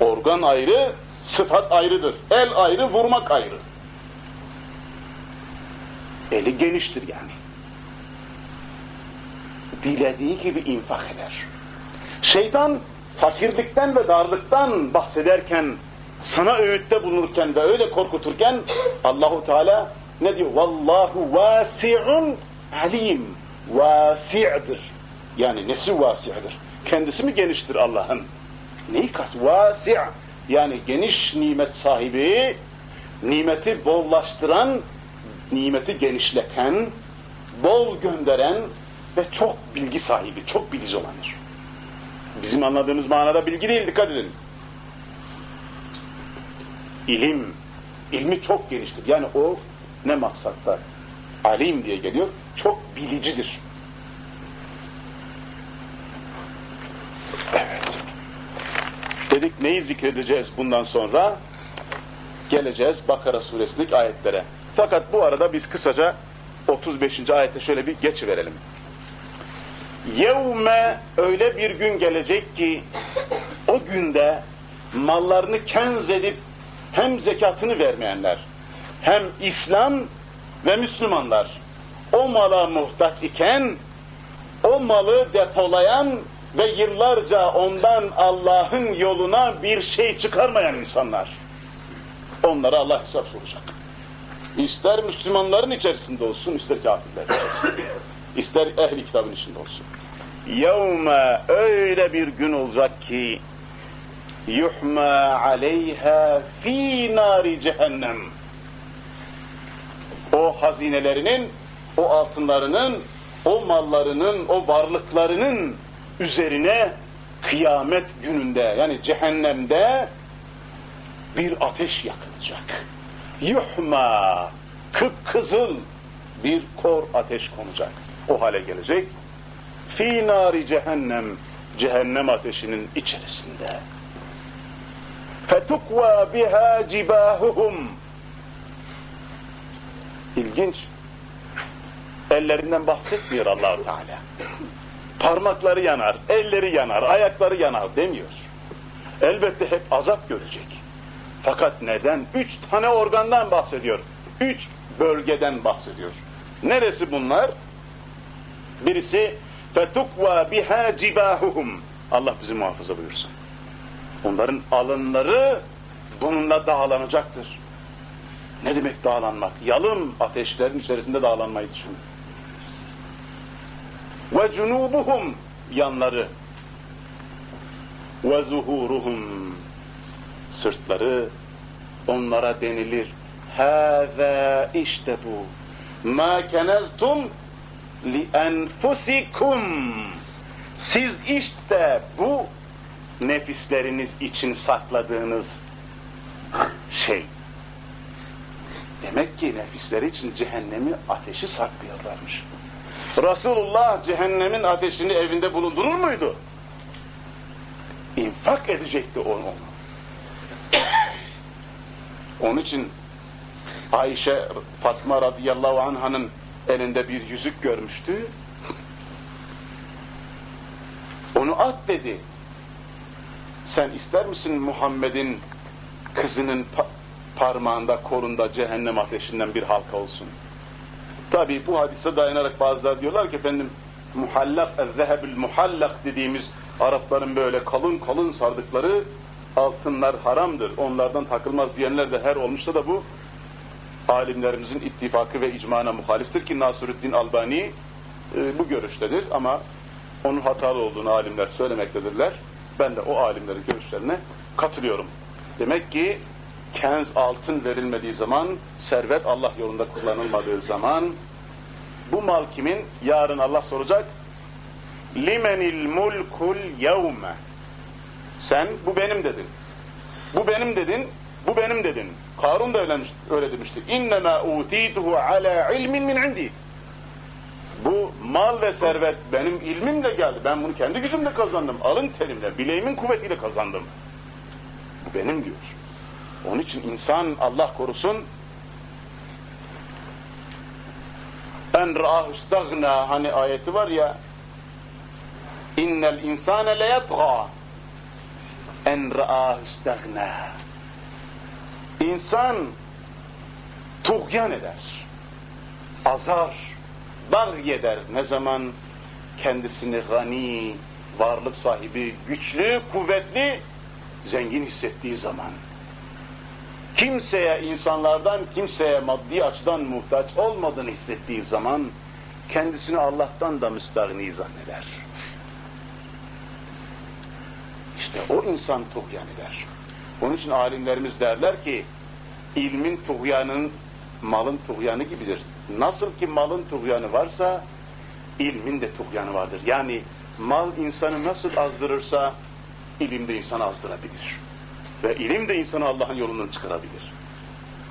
Organ ayrı, sıfat ayrıdır. El ayrı, vurmak ayrı. Eli geniştir yani. Dilediği gibi infak eder. Şeytan fakirlikten ve darlıktan bahsederken, sana öğütte bulunurken ve öyle korkuturken Allahu Teala ne diyor? Vallahu vasi'un alim. Vasi'dir. Yani nesi vasi'dir? Kendisi mi geniştir Allah'ın? Neyi kas? Vasi' yani geniş nimet sahibi, nimeti bollaştıran, nimeti genişleten, bol gönderen ve çok bilgi sahibi, çok bilici olandır. Bizim anladığımız manada bilgi değil, dikkat edin. İlim, ilmi çok geniştir. Yani o ne maksatta? Alim diye geliyor, çok bilicidir. Evet. Dedik neyi zikredeceğiz bundan sonra? Geleceğiz Bakara suresindeki ayetlere. Fakat bu arada biz kısaca 35. ayete şöyle bir geç verelim. Yevme öyle bir gün gelecek ki o günde mallarını kenz edip hem zekatını vermeyenler hem İslam ve Müslümanlar o mala muhtaç iken o malı depolayan ve yıllarca ondan Allah'ın yoluna bir şey çıkarmayan insanlar. Onlara Allah hesap soracak. İster Müslümanların içerisinde olsun, ister kafirler içerisinde. ister ehli kitabın içinde olsun. Yevme öyle bir gün olacak ki yuhma aleyha fi nari cehennem o hazinelerinin, o altınlarının, o mallarının, o varlıklarının üzerine kıyamet gününde yani cehennemde bir ateş yakılacak. Yuhma kıpkızıl bir kor ateş konacak. O hale gelecek. Fi nari cehennem cehennem ateşinin içerisinde. Fetukva biha cibahuhum İlginç. Ellerinden bahsetmiyor allah Teala. Parmakları yanar, elleri yanar, ayakları yanar demiyor. Elbette hep azap görecek. Fakat neden? Üç tane organdan bahsediyor. Üç bölgeden bahsediyor. Neresi bunlar? Birisi fetukva biha cibahuhum. Allah bizi muhafaza buyursun. Onların alınları bununla dağlanacaktır. Ne demek dağlanmak? Yalın ateşlerin içerisinde dağlanmayı düşünün. Ve cunubuhum yanları ve zuhuruhum sırtları onlara denilir. Hâzâ işte bu. Ma keneztum li enfusikum. Siz işte bu nefisleriniz için sakladığınız şey. Demek ki nefisleri için cehennemi ateşi saklıyorlarmış. Resulullah cehennemin ateşini evinde bulundurur muydu? İnfak edecekti onu. Onun için Ayşe Fatma radıyallahu anh'ın elinde bir yüzük görmüştü. Onu at dedi. Sen ister misin Muhammed'in kızının pa parmağında, korunda cehennem ateşinden bir halka olsun? Tabi bu hadise dayanarak bazılar diyorlar ki efendim muhallak, zehebül muhallak dediğimiz Arapların böyle kalın kalın sardıkları altınlar haramdır. Onlardan takılmaz diyenler de her olmuşsa da bu alimlerimizin ittifakı ve icmana muhaliftir ki Nasruddin Albani e, bu görüştedir ama onun hatalı olduğunu alimler söylemektedirler. Ben de o alimlerin görüşlerine katılıyorum. Demek ki kenz altın verilmediği zaman, servet Allah yolunda kullanılmadığı zaman, bu mal kimin? Yarın Allah soracak. Limenil mulkul yevme. Sen bu benim dedin. Bu benim dedin, bu benim dedin. Karun da öyle, demişti. İnnemâ utîtuhu alâ ilmin min indi. Bu mal ve servet benim ilmimle geldi. Ben bunu kendi gücümle kazandım. Alın terimle, bileğimin kuvvetiyle kazandım. Bu benim diyor. Onun için insan Allah korusun en ra'ahu hani ayeti var ya innel insane le yatgâ en ra'ahu istagna İnsan tuğyan eder, azar, bağy eder ne zaman kendisini gani, varlık sahibi, güçlü, kuvvetli, zengin hissettiği zaman. Kimseye, insanlardan kimseye maddi açıdan muhtaç olmadığını hissettiği zaman kendisini Allah'tan da müstahni zanneder. İşte o insan tuğyan eder. Onun için alimlerimiz derler ki ilmin tuğyanın malın tuğyanı gibidir. Nasıl ki malın tuğyanı varsa ilmin de tuğyanı vardır. Yani mal insanı nasıl azdırırsa ilim de insanı azdırabilir. Ve ilim de insanı Allah'ın yolundan çıkarabilir.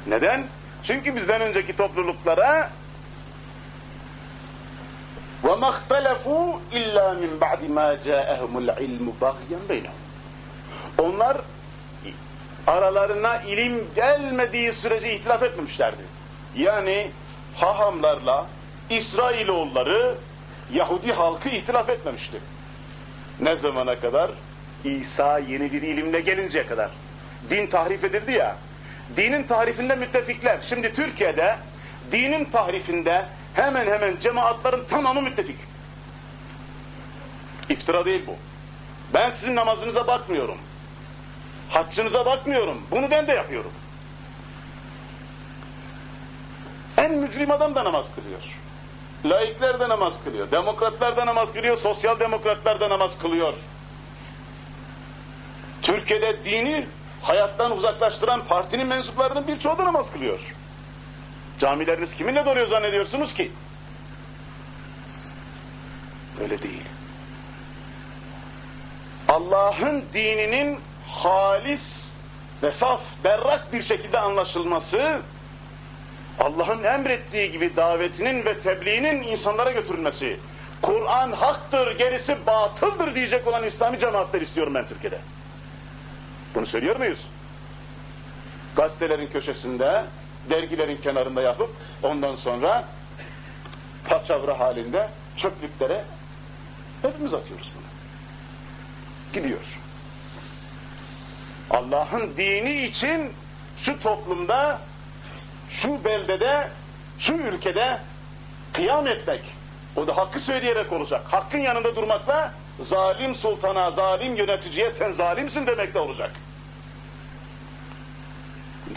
Neden? Çünkü bizden önceki topluluklara وَمَا اخْتَلَفُوا اِلَّا مِنْ بَعْدِ مَا جَاءَهُمُ الْعِلْمُ بَغْيًا بَيْنَهُمْ onlar aralarına ilim gelmediği sürece ihtilaf etmemişlerdi. Yani hahamlarla İsrailoğulları Yahudi halkı ihtilaf etmemişti. Ne zamana kadar? İsa yeni bir ilimle gelinceye kadar. Din tahrif edildi ya. Dinin tahrifinde müttefikler. Şimdi Türkiye'de dinin tahrifinde hemen hemen cemaatlerin tamamı müttefik. İftira değil bu. Ben sizin namazınıza bakmıyorum. Haccınıza bakmıyorum. Bunu ben de yapıyorum. En mücrim adam da namaz kılıyor. Laikler de namaz kılıyor. Demokratlar da namaz kılıyor. Sosyal demokratlar da namaz kılıyor. Türkiye'de dini hayattan uzaklaştıran partinin mensuplarının birçoğu da namaz kılıyor. Camileriniz kiminle doluyor zannediyorsunuz ki? Öyle değil. Allah'ın dininin halis ve saf, berrak bir şekilde anlaşılması, Allah'ın emrettiği gibi davetinin ve tebliğinin insanlara götürülmesi, Kur'an haktır, gerisi batıldır diyecek olan İslami cemaatler istiyorum ben Türkiye'de. Bunu söylüyor muyuz? Gazetelerin köşesinde, dergilerin kenarında yapıp ondan sonra paçavra halinde çöplüklere hepimiz atıyoruz bunu. Gidiyor. Allah'ın dini için şu toplumda, şu beldede, şu ülkede kıyam etmek, o da hakkı söyleyerek olacak. Hakkın yanında durmakla zalim sultana, zalim yöneticiye sen zalimsin demekle olacak.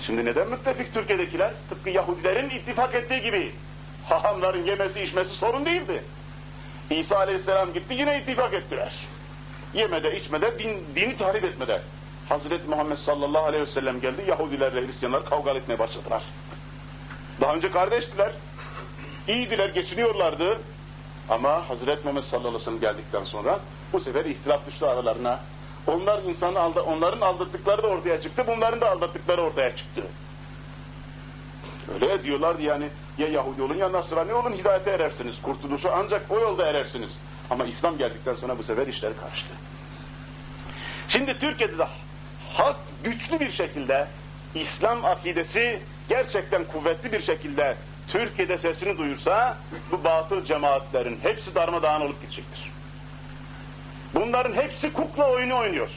Şimdi neden müttefik Türkiye'dekiler? Tıpkı Yahudilerin ittifak ettiği gibi. Hahamların yemesi içmesi sorun değildi. İsa aleyhisselam gitti yine ittifak ettiler. Yemede içmede din, dini tahrip etmede. Hazreti Muhammed sallallahu aleyhi ve sellem geldi Yahudilerle Hristiyanlar kavga etmeye başladılar. Daha önce kardeştiler. İyiydiler, geçiniyorlardı. Ama Hazreti Muhammed sallallahu aleyhi ve sellem geldikten sonra bu sefer ihtilaf düştü aralarına. Onlar insanı aldı, onların aldattıkları da ortaya çıktı, bunların da aldattıkları ortaya çıktı. Öyle diyorlardı yani ya Yahudi olun ya Nasrani olun hidayete erersiniz. Kurtuluşu ancak o yolda erersiniz. Ama İslam geldikten sonra bu sefer işler karıştı. Şimdi Türkiye'de de halk güçlü bir şekilde İslam akidesi gerçekten kuvvetli bir şekilde Türkiye'de sesini duyursa bu batıl cemaatlerin hepsi darmadağın olup gidecektir. Bunların hepsi kukla oyunu oynuyor.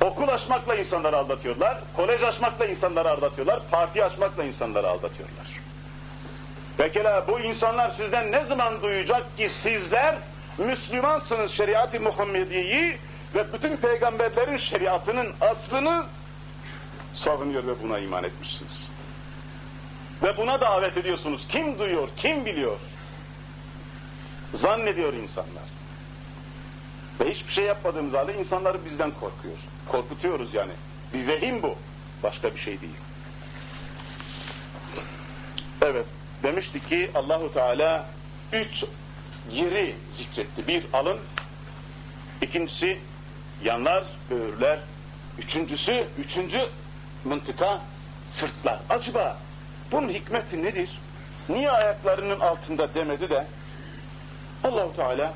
Okul açmakla insanları aldatıyorlar, kolej açmakla insanları aldatıyorlar, parti açmakla insanları aldatıyorlar. Pekala bu insanlar sizden ne zaman duyacak ki sizler Müslümansınız şeriat-ı Muhammediye'yi ve bütün peygamberlerin şeriatının aslını savunuyor ve buna iman etmişsiniz. Ve buna davet ediyorsunuz. Kim duyuyor, kim biliyor? Zannediyor insanlar. Ve hiçbir şey yapmadığımız halde insanları bizden korkuyor. Korkutuyoruz yani. Bir vehim bu. Başka bir şey değil. Evet. Demiştik ki Allahu Teala üç yeri zikretti. Bir alın, ikincisi yanlar, böğürler, üçüncüsü, üçüncü mıntıka sırtlar. Acaba bunun hikmeti nedir? Niye ayaklarının altında demedi de Allahu Teala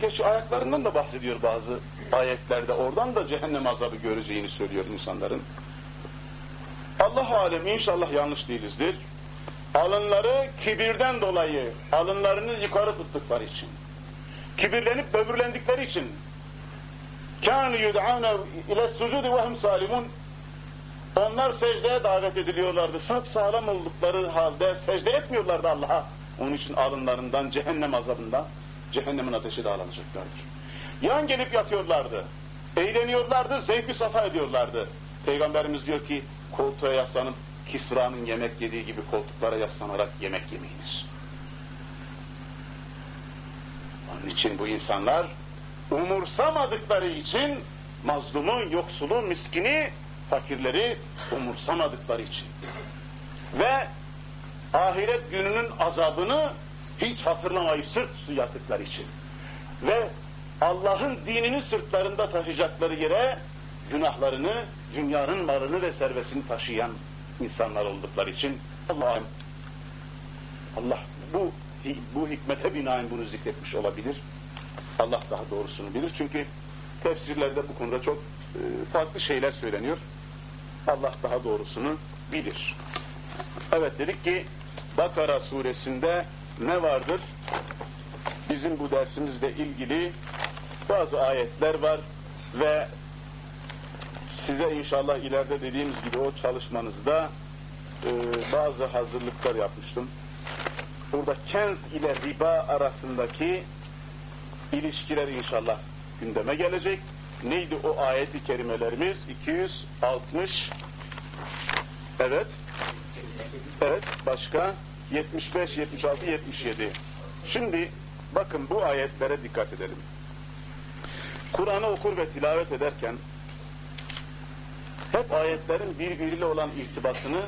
geç ayaklarından da bahsediyor bazı ayetlerde. Oradan da cehennem azabı göreceğini söylüyor insanların. Allah alem inşallah yanlış değilizdir. Alınları kibirden dolayı, alınlarını yukarı tuttukları için, kibirlenip böbürlendikleri için, كَانُ يُدْعَانَ اِلَى السُّجُودِ وَهُمْ salimun Onlar secdeye davet ediliyorlardı. Sap sağlam oldukları halde secde etmiyorlardı Allah'a. Onun için alınlarından, cehennem azabından, cehennemin ateşi dağlanacaklardır. Yan gelip yatıyorlardı. Eğleniyorlardı, zevk safa ediyorlardı. Peygamberimiz diyor ki, koltuğa yaslanıp Kisra'nın yemek yediği gibi koltuklara yaslanarak yemek yemeyiniz. Onun için bu insanlar umursamadıkları için mazlumu, yoksulu, miskini, fakirleri umursamadıkları için ve ahiret gününün azabını hiç hatırlamayıp sırt üstü yattıkları için ve Allah'ın dinini sırtlarında taşıyacakları yere günahlarını, dünyanın malını ve servesini taşıyan insanlar oldukları için Allah'ım Allah bu bu hikmete binaen bunu zikretmiş olabilir. Allah daha doğrusunu bilir. Çünkü tefsirlerde bu konuda çok e, farklı şeyler söyleniyor. Allah daha doğrusunu bilir. Evet dedik ki Bakara suresinde ne vardır? Bizim bu dersimizle ilgili bazı ayetler var ve size inşallah ileride dediğimiz gibi o çalışmanızda e, bazı hazırlıklar yapmıştım. Burada kenz ile riba arasındaki ilişkiler inşallah gündeme gelecek. Neydi o ayeti kerimelerimiz? 260 Evet. Evet. Başka? 75, 76, 77. Şimdi bakın bu ayetlere dikkat edelim. Kur'an'ı okur ve tilavet ederken hep ayetlerin birbiriyle olan irtibatını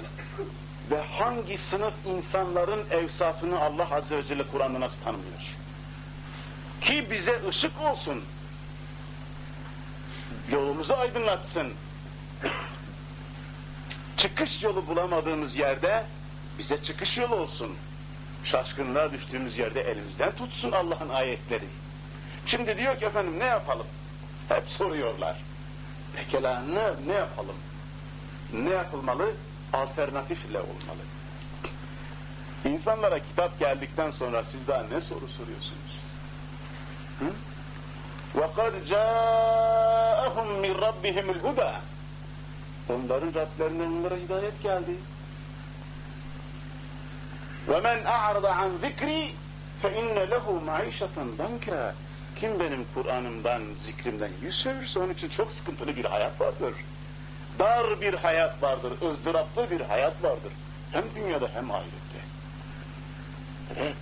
ve hangi sınıf insanların evsafını Allah Azze ve Celle Kur'an'da nasıl tanımlıyor? Ki bize ışık olsun, yolumuzu aydınlatsın. Çıkış yolu bulamadığımız yerde bize çıkış yolu olsun. Şaşkınlığa düştüğümüz yerde elimizden tutsun Allah'ın ayetleri. Şimdi diyor ki efendim ne yapalım? Hep soruyorlar. Pekala ne, ne yapalım? Ne yapılmalı? Alternatifle olmalı. İnsanlara kitap geldikten sonra siz daha ne soru soruyorsunuz? Hı? وَقَدْ جَاءَهُمْ مِنْ رَبِّهِمُ الْهُدَى Onların Rablerinden onlara hidayet geldi. وَمَنْ أَعْرَضَ عَنْ ذِكْرِي فَاِنَّ لَهُ مَعِيشَةً ضَنْكَ Kim benim Kur'an'ımdan, zikrimden yüz çevirirse onun için çok sıkıntılı bir hayat vardır. Dar bir hayat vardır, ızdıraplı bir hayat vardır. Hem dünyada hem ahirette. Evet.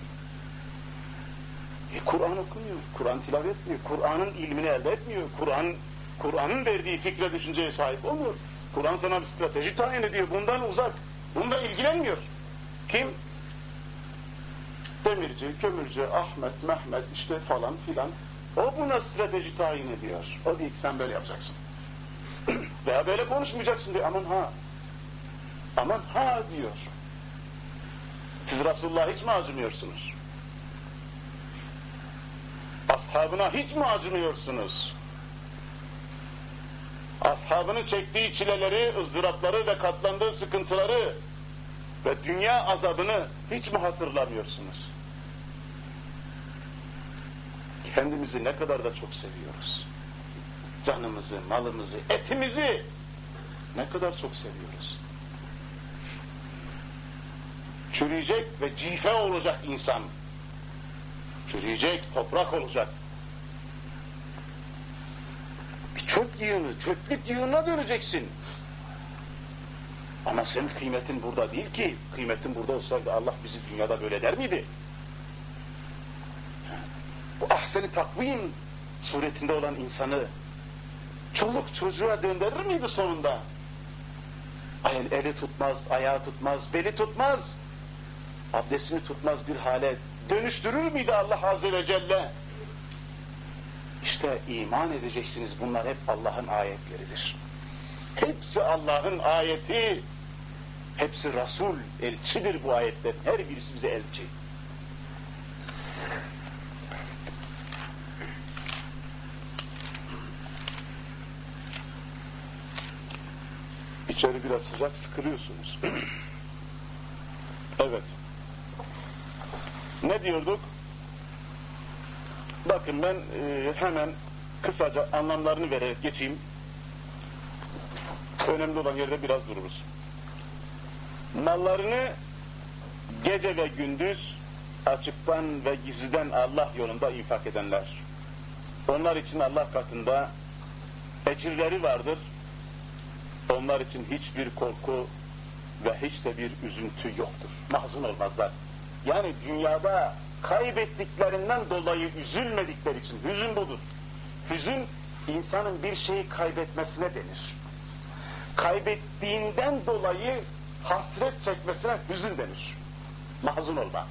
E, Kur'an okumuyor, Kur'an tilavet etmiyor, Kur'an'ın ilmini elde etmiyor, Kur'an Kur'an'ın verdiği fikre düşünceye sahip olmuyor. Kur'an sana bir strateji tayin ediyor, bundan uzak, bunda ilgilenmiyor. Kim? Demirci, kömürcü, Ahmet, Mehmet işte falan filan. O buna strateji tayin ediyor. O değil sen böyle yapacaksın. Veya böyle konuşmayacaksın diyor. Aman ha. Aman ha diyor. Siz Resulullah'a hiç mi acımıyorsunuz? Ashabına hiç mi acımıyorsunuz? Ashabının çektiği çileleri, ızdırapları ve katlandığı sıkıntıları ve dünya azabını hiç mi hatırlamıyorsunuz? Kendimizi ne kadar da çok seviyoruz. Canımızı, malımızı, etimizi ne kadar çok seviyoruz. Çürüyecek ve cife olacak insan. Çürüyecek, toprak olacak. Bir çöp yığını, çöplük yığına döneceksin. Ama senin kıymetin burada değil ki. Kıymetin burada olsaydı Allah bizi dünyada böyle der miydi? Bu ahseni takvim suretinde olan insanı çoluk çocuğa döndürür müydü sonunda? El, eli tutmaz, ayağı tutmaz, beli tutmaz. Abdestini tutmaz bir hale dönüştürür müydü Allah Azze ve Celle? İşte iman edeceksiniz bunlar hep Allah'ın ayetleridir. Hepsi Allah'ın ayeti, hepsi Resul, elçidir bu ayetler. Her birisi bize elçi. İçeri biraz sıcak sıkılıyorsunuz. evet. Ne diyorduk? Bakın ben e, hemen kısaca anlamlarını vererek geçeyim. Önemli olan yerde biraz dururuz. Mallarını gece ve gündüz açıktan ve gizliden Allah yolunda infak edenler. Onlar için Allah katında ecirleri vardır. Onlar için hiçbir korku ve hiç de bir üzüntü yoktur. Mahzun olmazlar. Yani dünyada kaybettiklerinden dolayı üzülmedikleri için hüzün budur. Hüzün insanın bir şeyi kaybetmesine denir. Kaybettiğinden dolayı hasret çekmesine hüzün denir. Mahzun olma.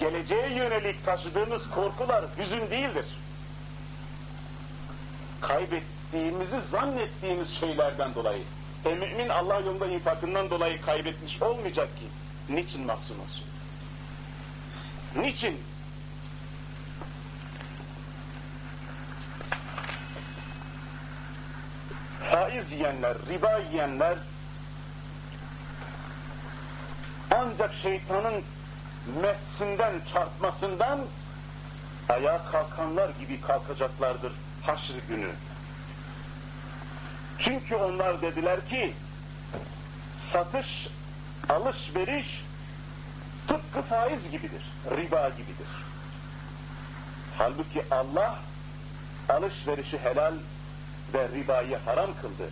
Geleceğe yönelik taşıdığımız korkular hüzün değildir. Kaybettiğimizi zannettiğimiz şeylerden dolayı. E mümin Allah yolunda infakından dolayı kaybetmiş olmayacak ki. Niçin mahzun olsun? Niçin? Faiz yiyenler, riba yiyenler ancak şeytanın messinden, çarpmasından ayağa kalkanlar gibi kalkacaklardır haşr günü. Çünkü onlar dediler ki satış, alışveriş tıpkı faiz gibidir, riba gibidir. Halbuki Allah alışverişi helal ve ribayı haram kıldı.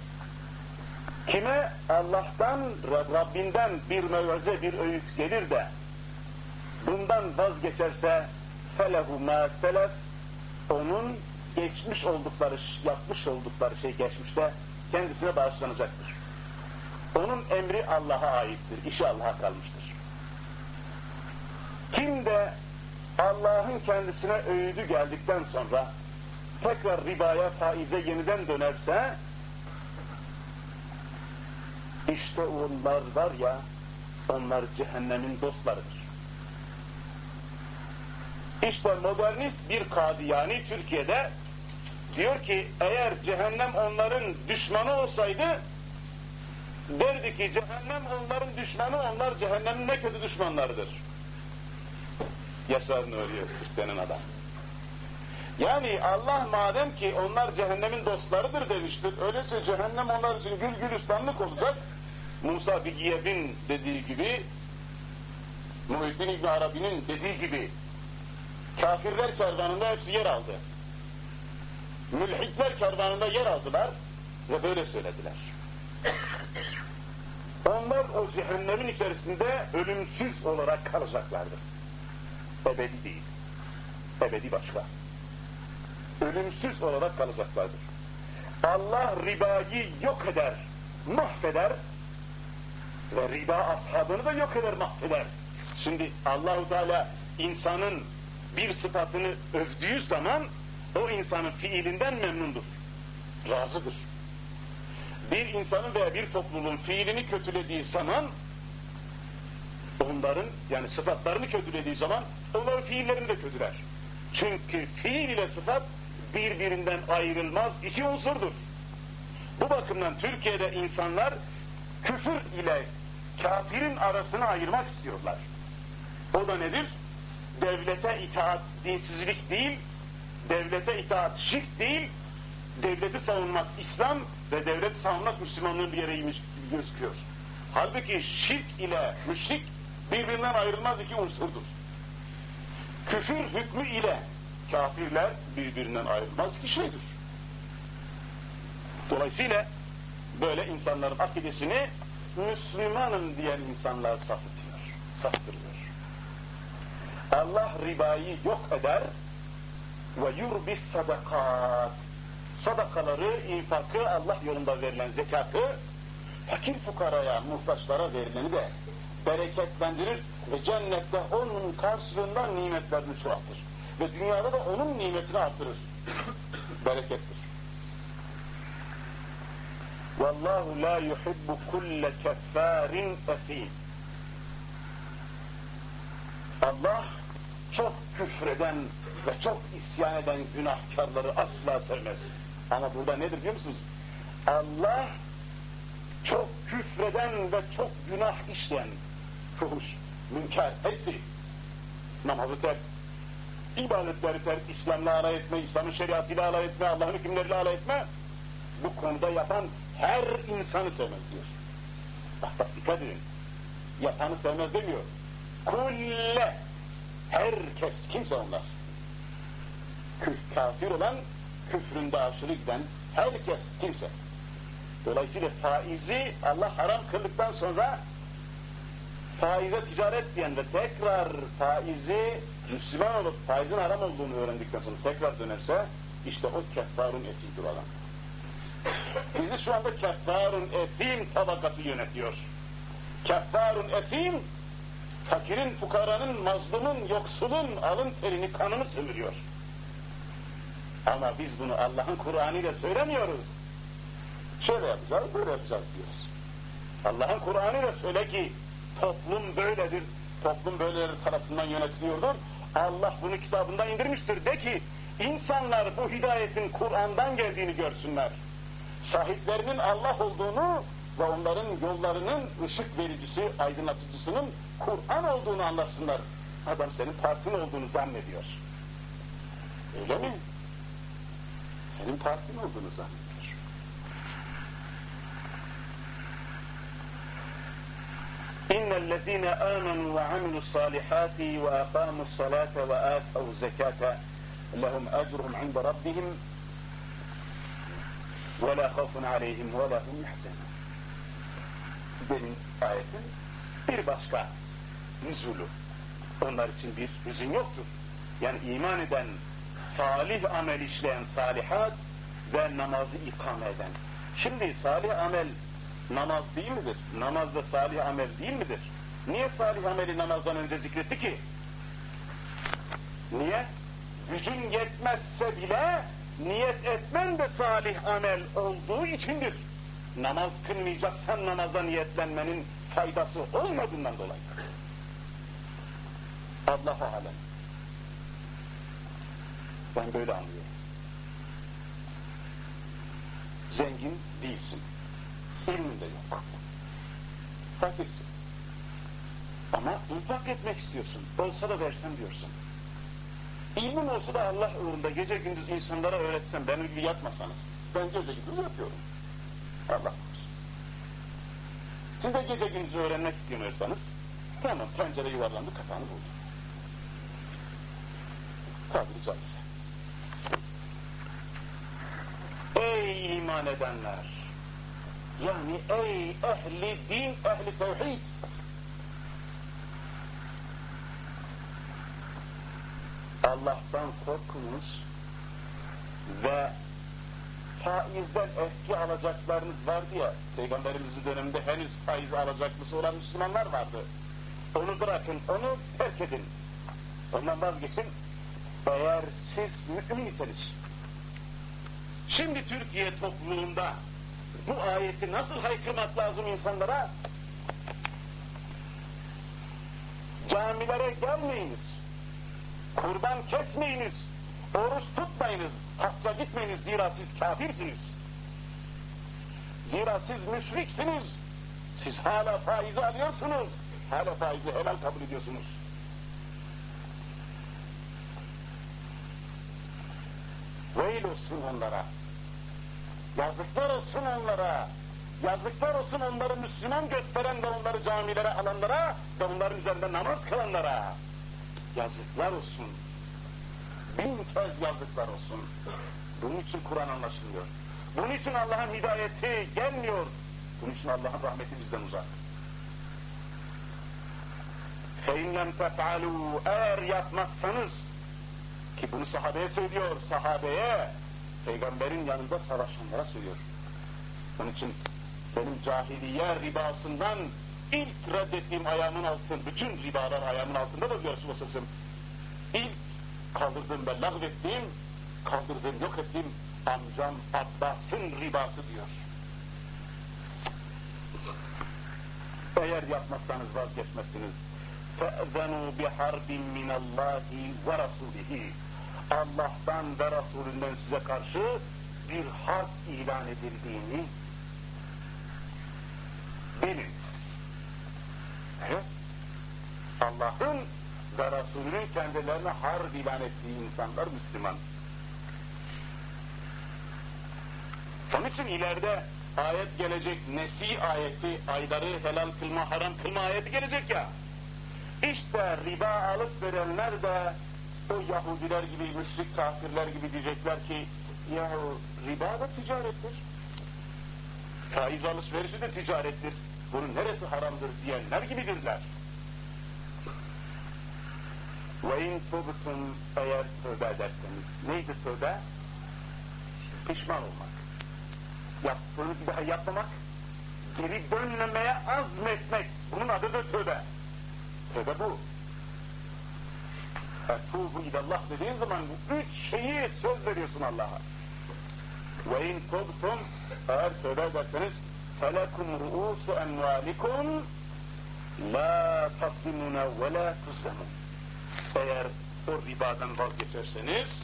Kime Allah'tan, Rabbinden bir mevze, bir öğüt gelir de bundan vazgeçerse felehu ma selef onun geçmiş oldukları, yapmış oldukları şey geçmişte kendisine bağışlanacaktır. Onun emri Allah'a aittir, işi Allah'a kalmıştır. Kim de Allah'ın kendisine öğüdü geldikten sonra tekrar ribaya, faize yeniden dönerse işte onlar var ya onlar cehennemin dostlarıdır. İşte modernist bir kadiyani Türkiye'de diyor ki eğer cehennem onların düşmanı olsaydı derdi ki cehennem onların düşmanı onlar cehennemin ne kötü düşmanlarıdır. Yaşar Nuri Öztürk denen adam. Yani Allah madem ki onlar cehennemin dostlarıdır demiştir, öyleyse cehennem onlar için gül gülistanlık olacak. Musa Bigiyev'in dediği gibi, Muhittin İbn Arabi'nin dediği gibi, kafirler kervanında hepsi yer aldı. Mülhitler kervanında yer aldılar ve böyle söylediler. Onlar o cehennemin içerisinde ölümsüz olarak kalacaklardır. Ebedi değil. Ebedi başka. Ölümsüz olarak kalacaklardır. Allah ribayı yok eder, mahveder ve riba ashabını da yok eder, mahveder. Şimdi Allahu Teala insanın bir sıfatını övdüğü zaman o insanın fiilinden memnundur. Razıdır. Bir insanın veya bir topluluğun fiilini kötülediği zaman onların yani sıfatlarını kötülediği zaman onların fiillerini de kötüler. Çünkü fiil ile sıfat birbirinden ayrılmaz iki unsurdur. Bu bakımdan Türkiye'de insanlar küfür ile kafirin arasını ayırmak istiyorlar. O da nedir? Devlete itaat dinsizlik değil, devlete itaat şirk değil, devleti savunmak İslam ve devleti savunmak Müslümanlığın bir yereymiş gibi gözüküyor. Halbuki şirk ile müşrik birbirinden ayrılmaz iki unsurdur. Küfür hükmü ile kafirler birbirinden ayrılmaz iki şeydir. Dolayısıyla böyle insanların akidesini Müslümanım diyen insanlar sapıtıyor, saptırıyor. Allah ribayı yok eder ve yurbis sadakat sadakaları, infakı, Allah yolunda verilen zekatı fakir fukaraya, muhtaçlara verileni de bereketlendirir ve cennette onun karşılığından nimetlerini çoğaltır. Ve dünyada da onun nimetini artırır. Berekettir. Vallahu la yuhibbu kulle keffarin esim. Allah çok küfreden ve çok isyan eden günahkarları asla sevmez. Ama burada nedir biliyor musunuz? Allah çok küfreden ve çok günah işleyen, fuhuş, münker, hepsi namazı terk, ibadetleri terk, İslam'la alay etme, İslam'ın şeriatıyla alay etme, Allah'ın hükümleriyle alay etme, bu konuda yapan her insanı sevmez diyor. Bak bak dikkat edin. Yapanı sevmez demiyor. Kulle herkes kimse onlar. Küf, kafir olan küfründe aşırı giden herkes kimse. Dolayısıyla faizi Allah haram kıldıktan sonra faize ticaret diyen ve tekrar faizi Müslüman olup faizin haram olduğunu öğrendikten sonra tekrar dönerse işte o keffarun etimdir olan. Bizi şu anda keffarun etim tabakası yönetiyor. Keffarun etim fakirin, fukaranın, mazlumun, yoksulun alın terini, kanını sömürüyor. Ama biz bunu Allah'ın Kur'an'ı ile söylemiyoruz. Şöyle yapacağız, böyle yapacağız diyoruz. Allah'ın Kur'an'ı ile söyle ki toplum böyledir, toplum böyleleri tarafından yönetiliyordur. Allah bunu kitabından indirmiştir. De ki insanlar bu hidayetin Kur'an'dan geldiğini görsünler. Sahiplerinin Allah olduğunu ve onların yollarının ışık vericisi, aydınlatıcısının Kur'an olduğunu anlasınlar. Adam senin partin olduğunu zannediyor. Öyle mi? Senin partin olduğunu zannediyor. إن الذين آمنوا وعملوا الصالحات وأقاموا الصلاة وآتوا الزكاة لهم أجرهم عند ربهم ولا خوف عليهم ولا هم يحزنون benim ayetin bir başka nüzulu. Onlar için bir hüzün yoktur. Yani iman eden, salih amel işleyen salihat ve namazı ikame eden. Şimdi salih amel namaz değil midir? Namaz da salih amel değil midir? Niye salih ameli namazdan önce zikretti ki? Niye? Gücün yetmezse bile niyet etmen de salih amel olduğu içindir. Namaz kılmayacaksan namaza niyetlenmenin faydası olmadığından dolayı. Allah alem. Ben böyle anlıyorum. Zengin değilsin. İlmin de yok. Fakirsin. Ama infak etmek istiyorsun. Olsa da versem diyorsun. İlmin olsa da Allah uğrunda gece gündüz insanlara öğretsem, ben gibi yatmasanız. Ben gece gündüz yatıyorum. Allah korusun. Siz de gece gündüz öğrenmek istiyorsanız, tamam pencere yuvarlandı, kapağını buldu. Tabiri caizse. Ey iman edenler! Yani ey ehli din, ehli tevhid! Allah'tan korkunuz ve faizden eski alacaklarınız vardı ya, Peygamberimizin döneminde henüz faiz alacaklısı olan Müslümanlar vardı. Onu bırakın, onu terk edin. Ondan vazgeçin. Eğer siz mümin iseniz, şimdi Türkiye topluluğunda bu ayeti nasıl haykırmak lazım insanlara? Camilere gelmeyiniz, kurban kesmeyiniz, oruç tutmayınız, hacca gitmeyiniz zira siz kafirsiniz. Zira siz müşriksiniz, siz hala faizi alıyorsunuz, hala faizi helal kabul ediyorsunuz. Veil olsun onlara. Yazıklar olsun onlara. Yazıklar olsun onları Müslüman gösteren ve onları camilere alanlara ve onların üzerinde namaz kılanlara. Yazıklar olsun. Bin kez yazıklar olsun. Bunun için Kur'an anlaşılmıyor. Bunun için Allah'ın hidayeti gelmiyor. Bunun için Allah'ın rahmeti bizden uzak. فَاِنْ تَفْعَلُوا Eğer yapmazsanız ki bunu sahabeye söylüyor, sahabeye, peygamberin yanında savaşanlara söylüyor. Onun için benim cahiliye ribasından ilk reddettiğim ayağımın altın, bütün ribalar ayağımın altında da diyor Resulullah sallallahu aleyhi ve sellem. İlk kaldırdığım ve lağvettiğim, kaldırdığım, yok ettiğim amcam Abbas'ın ribası diyor. Eğer yapmazsanız vazgeçmezsiniz. فَأْذَنُوا بِحَرْبٍ مِّنَ اللّٰهِ وَرَسُولِهِ Allah'tan ve Resulünden size karşı bir harp ilan edildiğini biliniz. Allah'ın ve Resulünün kendilerine harp ilan ettiği insanlar Müslüman. Onun için ileride ayet gelecek, nesi ayeti, ayları helal kılma, haram kılma ayeti gelecek ya. İşte riba alıp verenler de o Yahudiler gibi, müşrik kafirler gibi diyecekler ki ya riba da ticarettir. Faiz alışverişi de ticarettir. Bunun neresi haramdır diyenler gibidirler. İn tubtum eğer tövbe ederseniz. Neydi tövbe? Pişman olmak. Yaptığını bir daha yapmamak, geri dönmemeye azmetmek. Bunun adı da tövbe. Tövbe bu. Etubu ilallah dediğin zaman bu üç şeyi söz veriyorsun Allah'a. Ve in tubtum eğer tövbe ederseniz felekum ru'usu emvalikum la taslimuna ve la tuzlemun. Eğer o ribadan vazgeçerseniz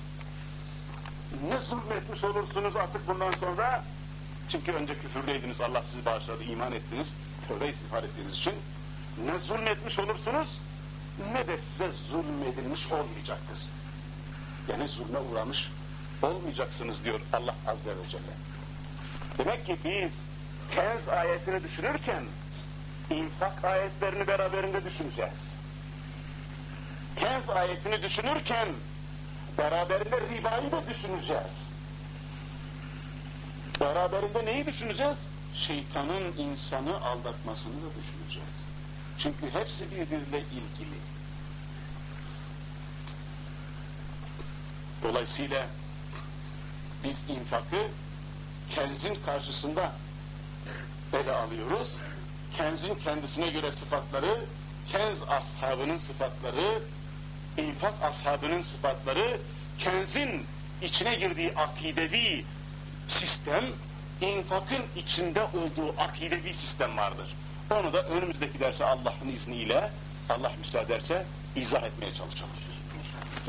ne zulmetmiş olursunuz artık bundan sonra? Çünkü önce küfürdeydiniz, Allah sizi bağışladı, iman ettiniz, tövbe istiğfar ettiğiniz için. Ne zulmetmiş olursunuz, ne de size zulmedilmiş olmayacaktır. Yani zulme uğramış olmayacaksınız diyor Allah Azze ve Celle. Demek ki biz Kenz ayetini düşünürken infak ayetlerini beraberinde düşüneceğiz. Kenz ayetini düşünürken beraberinde ribayı da düşüneceğiz. Beraberinde neyi düşüneceğiz? Şeytanın insanı aldatmasını da düşüneceğiz. Çünkü hepsi birbiriyle ilgili. Dolayısıyla biz infakı kenzin karşısında ele alıyoruz. Kenzin kendisine göre sıfatları, kenz ashabının sıfatları, infak ashabının sıfatları, kenzin içine girdiği akidevi sistem, infakın içinde olduğu akidevi sistem vardır. Onu da önümüzdeki derse Allah'ın izniyle, Allah müsaade ederse izah etmeye çalışalım.